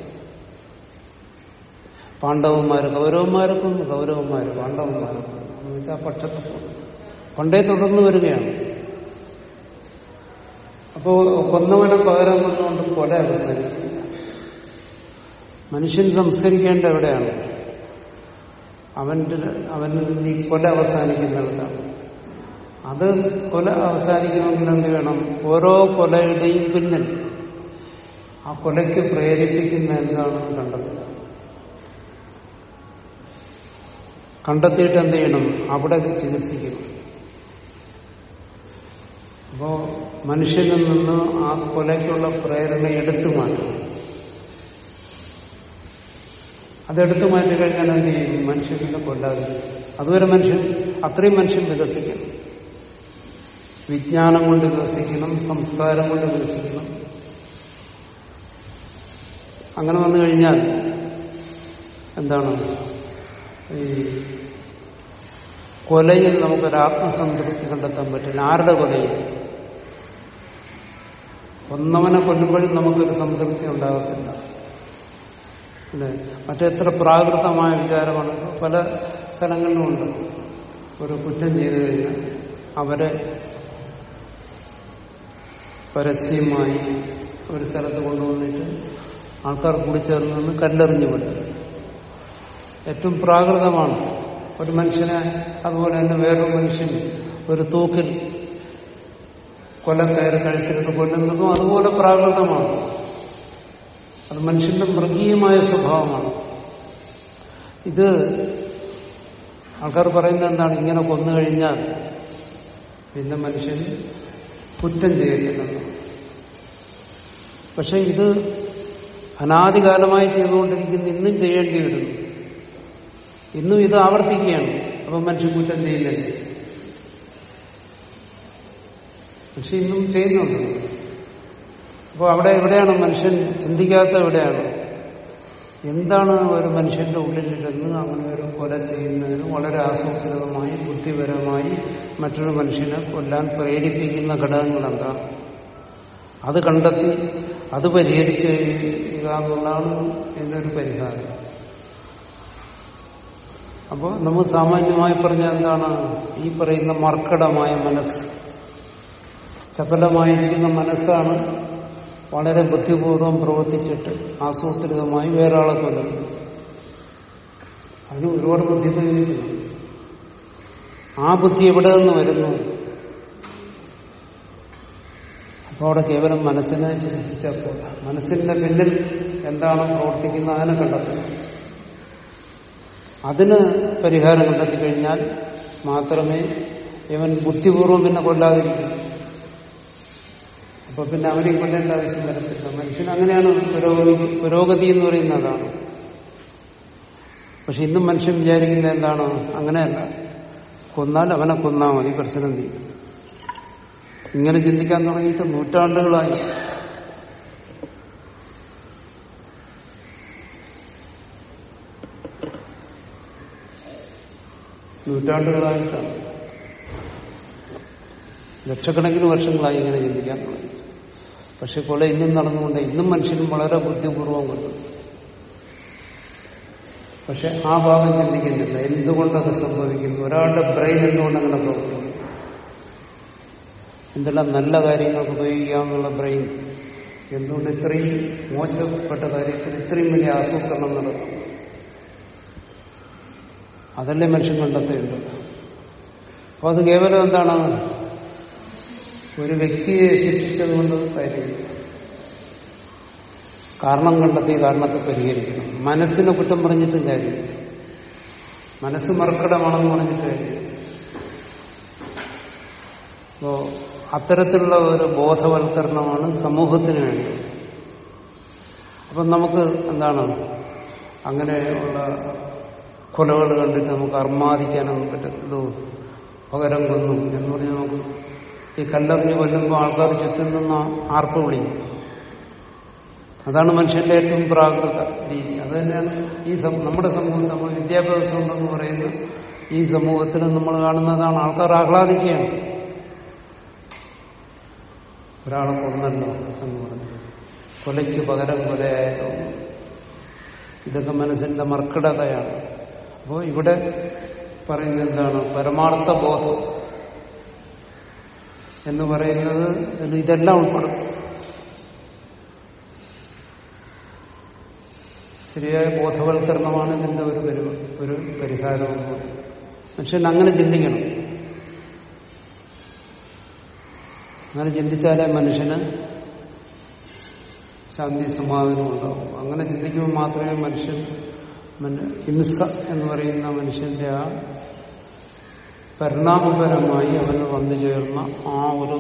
പാണ്ഡവന്മാര് കൗരവന്മാരെ കൊന്നു കൗരവന്മാര് പാണ്ഡവന്മാരെ കൊന്നു വെച്ചാൽ പക്ഷത്തെ പണ്ടേ തുടർന്ന് വരികയാണ്. അപ്പോ കൊന്നവനെ പകരം കൊന്നുകൊണ്ട് കൊല അവസാനിക്കില്ല മനുഷ്യൻ സംസ്കരിക്കേണ്ട എവിടെയാണ്? അവന്റെ അവൻ ഈ കൊല അവസാനിക്കുന്നിടത്താണ്. അത് കൊല അവസാനിക്കണമെങ്കിൽ എന്ത് വേണം? ഓരോ കൊലയുടെയും പിന്നിൽ. ആ കൊലയ്ക്ക് പ്രേരിപ്പിക്കുന്ന എന്താണെന്ന് കണ്ടെത്തുക കണ്ടെത്തിയിട്ട് എന്ത് ചെയ്യണം? അവിടെ ചികിത്സിക്കണം. അപ്പോ മനുഷ്യനിൽ നിന്ന് ആ കൊലയ്ക്കുള്ള പ്രേരണ എടുത്തു മാറ്റണം. അതെടുത്തു മാറ്റി കഴിഞ്ഞാൽ എന്ത് ചെയ്യും? മനുഷ്യനെ കൊല്ലാതെ. അതുവരെ മനുഷ്യൻ അത്രയും മനുഷ്യൻ വികസിക്കണം വിജ്ഞാനം കൊണ്ട് വികസിക്കണം സംസ്കാരം കൊണ്ട് വികസിക്കണം. അങ്ങനെ വന്നു കഴിഞ്ഞാൽ എന്താണ്? ഈ കൊലയിൽ നമുക്കൊരു ആത്മസംതൃപ്തി കണ്ടെത്താൻ പറ്റില്ല. ആരുടെ കൊലയിൽ? ഒന്നവനെ കൊല്ലുമ്പോഴും നമുക്കൊരു സംതൃപ്തി ഉണ്ടാകത്തില്ല. അല്ലെ? മറ്റെത്ര പ്രാകൃതമായ വിചാരമാണ്. പല സ്ഥലങ്ങളിലും ഉണ്ട്. ഒരു കുറ്റം ചെയ്തു കഴിഞ്ഞാൽ അവരെ പരസ്യമായി ഒരു സ്ഥലത്ത് കൊണ്ടുവന്നിട്ട് ആൾക്കാർ കൂടിച്ചേർന്ന് നിന്ന് കല്ലെറിഞ്ഞു വിടും ഏറ്റവും പ്രാകൃതമാണ്. ഒരു മനുഷ്യനെ അതുപോലെ തന്നെ വേറൊരു മനുഷ്യൻ ഒരു തൂക്കിൽ കൊലക്കയറി കഴുത്തിലിട്ട് കൊല്ലുന്നതും അതുപോലെ പ്രാകൃതമാണ്. അത് മനുഷ്യന്റെ മൃഗീയമായ സ്വഭാവമാണ്. ഇത് ആൾക്കാർ പറയുന്നത് എന്താണ്? ഇങ്ങനെ കൊന്നു കഴിഞ്ഞാൽ പിന്നെ മനുഷ്യൻ കുറ്റം ചെയ്യത്തില്ലെന്ന് പക്ഷെ ഇത് അനാദികാലമായി ചെയ്തുകൊണ്ടിരിക്കുന്ന ഇന്നും ചെയ്യേണ്ടി വരുന്നു. ഇന്നും ഇത് ആവർത്തിക്കുകയാണ്. അപ്പം മനുഷ്യൻ കുറ്റം ചെയ്യുന്നില്ല പക്ഷെ ഇന്നും ചെയ്യുന്നുണ്ട്. അപ്പോൾ അവിടെ എവിടെയാണ് മനുഷ്യൻ ചിന്തിക്കാത്ത എവിടെയാണ്? എന്താണ് ഒരു മനുഷ്യന്റെ ഉള്ളിലിരുന്ന് അങ്ങനെ ഒരു കൊല ചെയ്യുന്നതിന് വളരെ ആസൂത്രിതമായി ബുദ്ധിപരമായി മറ്റൊരു മനുഷ്യനെ കൊല്ലാൻ പ്രേരിപ്പിക്കുന്ന ഘടകങ്ങൾ എന്താണ് അത് കണ്ടെത്തി അത് പരിഹരിച്ച് കഴിയുക എന്നുള്ളതാണ് ഒരു പരിഹാരം. അപ്പോൾ നമ്മൾ സാമാന്യമായി പറഞ്ഞാൽ എന്താണ്? ഈ പറയുന്ന മർക്കടമായ മനസ്സ്. ചപലമായിരിക്കുന്ന മനസ്സാണ് വളരെ ബുദ്ധിപൂർവം പ്രവർത്തിച്ചിട്ട് ആസൂത്രിതമായി വേറൊരാളെ കൊല്ലുന്നു അതിന് ഒരുപാട് ബുദ്ധി ഉപയോഗിക്കുന്നു. ആ ബുദ്ധി എവിടെ നിന്ന് വരുന്നു? അപ്പൊ അവിടെ കേവലം മനസ്സിനെ ചിന്തിച്ചാൽ പോരാ. മനസ്സിന്റെ പിന്നിൽ എന്താണ് പ്രവർത്തിക്കുന്നത് അതിനെ കണ്ടെത്തണം അതിന് പരിഹാരം കണ്ടെത്തി കഴിഞ്ഞാൽ മാത്രമേ ഇവൻ ബുദ്ധിപൂർവം പിന്നെ കൊല്ലാതിരിക്കൂ. അപ്പൊ പിന്നെ അവനെ കൊല്ലേണ്ട ആവശ്യം വരത്തില്ല. മനുഷ്യൻ അങ്ങനെയാണ് പുരോഗതി എന്ന് പറയുന്നതാണ് പക്ഷെ ഇന്നും മനുഷ്യൻ വിചാരിക്കുന്നത് എന്താണ്? അങ്ങനെയല്ല. കൊന്നാൽ അവനെ കൊന്നാൽ മതി പ്രശ്നം തീരും ഇങ്ങനെ ചിന്തിക്കാൻ തുടങ്ങിയിട്ട് നൂറ്റാണ്ടുകളായി. നൂറ്റാണ്ടുകളായിട്ടാണ്. ലക്ഷക്കണക്കിന് വർഷങ്ങളായി ഇങ്ങനെ ചിന്തിക്കാൻ തുടങ്ങി. പക്ഷെ കൊല ഇന്നും നടന്നുകൊണ്ട് ഇന്നും മനുഷ്യനും വളരെ ബുദ്ധിപൂർവം കൊണ്ട്. പക്ഷെ ആ ഭാഗം ചിന്തിക്കുന്നില്ല. എന്തുകൊണ്ടത് സംഭവിക്കുന്നു? ഒരാളുടെ ബ്രെയിൻ എന്തുകൊണ്ട് അങ്ങനെ പ്രവർത്തിക്കുന്നു? എന്തെല്ലാം നല്ല കാര്യങ്ങൾക്ക് ഉപയോഗിക്കാമെന്നുള്ള ബ്രെയിൻ? എന്തുകൊണ്ട് ഇത്രയും മോശപ്പെട്ട കാര്യത്തിൽ ഇത്രയും വലിയ ആസൂത്രണം നടക്കും അതല്ലേ മനുഷ്യൻ കണ്ടെത്തേണ്ടത്? അപ്പൊ അത് കേവലം എന്താണ്? ഒരു വ്യക്തിയെ ശിക്ഷിച്ചത് കൊണ്ട് കാര്യമില്ല കാരണം കണ്ടെത്തി കാരണത്തെ പരിഹരിക്കണം. മനസ്സിനെ കുറ്റം പറഞ്ഞിട്ടും കാര്യമില്ല. മനസ്സ് മർക്കടമാണെന്ന് പറഞ്ഞിട്ട് കാര്യമില്ല. അപ്പോ അത്തരത്തിലുള്ള ഒരു ബോധവൽക്കരണമാണ് സമൂഹത്തിന് വേണ്ടി അപ്പം നമുക്ക് എന്താണ്? അങ്ങനെയുള്ള കൊലകൾ കണ്ടിട്ട് നമുക്ക് അർമാദിക്കാനൊന്നും പറ്റത്തുള്ളൂ പകരം കൊന്നു എന്ന് പറഞ്ഞാൽ നമുക്ക് ഈ കല്ലെറിഞ്ഞ് കൊല്ലുമ്പോൾ ആൾക്കാർ ചുറ്റും നിന്ന് ആർപ്പ് വിളിക്കും. അതാണ് മനുഷ്യന്റെ ഏറ്റവും പ്രാകൃത രീതി. അത് തന്നെയാണ് ഈ നമ്മുടെ സമൂഹം നമ്മൾ വിദ്യാഭ്യാസം ഉണ്ടെന്ന് പറയുന്ന ഈ സമൂഹത്തിൽ നമ്മൾ കാണുന്നതാണ്. ആൾക്കാർ ആഹ്ലാദിക്കുകയാണ്. ഒരാളെ കൊന്നല്ലോ എന്ന് പറഞ്ഞു. കൊലയ്ക്ക് പകരം കൊലയായാലോ ഇതൊക്കെ മനസ്സിന്റെ മർക്കിടതയാണ്. അപ്പോൾ ഇവിടെ പറയുന്നത് എന്താണ്? പരമാർത്ഥ ബോധം എന്ന് പറയുന്നത് ഇതെല്ലാം ഉൾപ്പെടും. ശരിയായ ബോധവൽക്കരണമാണ് ഇതിന്റെ ഒരു ഒരു പരിഹാരം എന്ന് പറയുന്നത്. മനുഷ്യൻ അങ്ങനെ ചിന്തിക്കണം. അങ്ങനെ ചിന്തിച്ചാലേ മനുഷ്യന് ശാന്തി സമാധാനം ഉണ്ടാവും അങ്ങനെ ചിന്തിക്കുമ്പോൾ മാത്രമേ മനുഷ്യൻ മന- ഹിംസ എന്ന് പറയുന്ന മനുഷ്യന്റെ ആ പരിണാമപരമായി അവന് വന്നു ചേർന്ന ആ ഒരു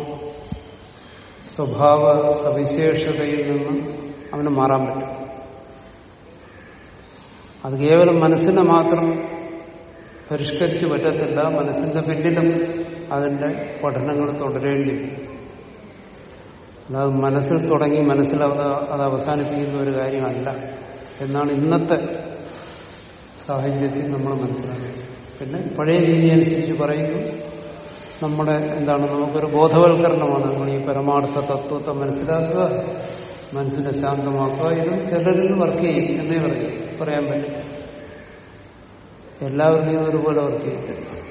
സ്വഭാവ സവിശേഷതയിൽ നിന്ന് അവന് മാറാൻ പറ്റും. അത് കേവലം മനസ്സിനെ മാത്രം പരിഷ്കരിച്ച് പറ്റത്തില്ല. മനസ്സിന്റെ പിന്നിലും അതിന്റെ പഠനങ്ങൾ തുടരേണ്ടി അല്ലാതെ മനസ്സിൽ തുടങ്ങി മനസ്സിൽ അത് അവസാനിപ്പിക്കുന്ന ഒരു കാര്യമല്ല എന്നാണ് ഇന്നത്തെ സാഹചര്യത്തിൽ നമ്മൾ മനസ്സിലാക്കുന്നത് പിന്നെ പഴയ രീതി അനുസരിച്ച് പറയുന്നു. നമ്മുടെ എന്താണ് നമുക്കൊരു ബോധവൽക്കരണമാണ്. നമ്മൾ ഈ പരമാർത്ഥ തത്വത്തെ മനസ്സിലാക്കുക മനസ്സിനെ ശാന്തമാക്കുക. ഇതും ചിലരിൽ വർക്ക് ചെയ്യും എന്നേ പറയും. പറയാൻ പറ്റും എല്ലാവരുടെയും ഒരുപോലെ വർക്ക് ചെയ്യത്തില്ല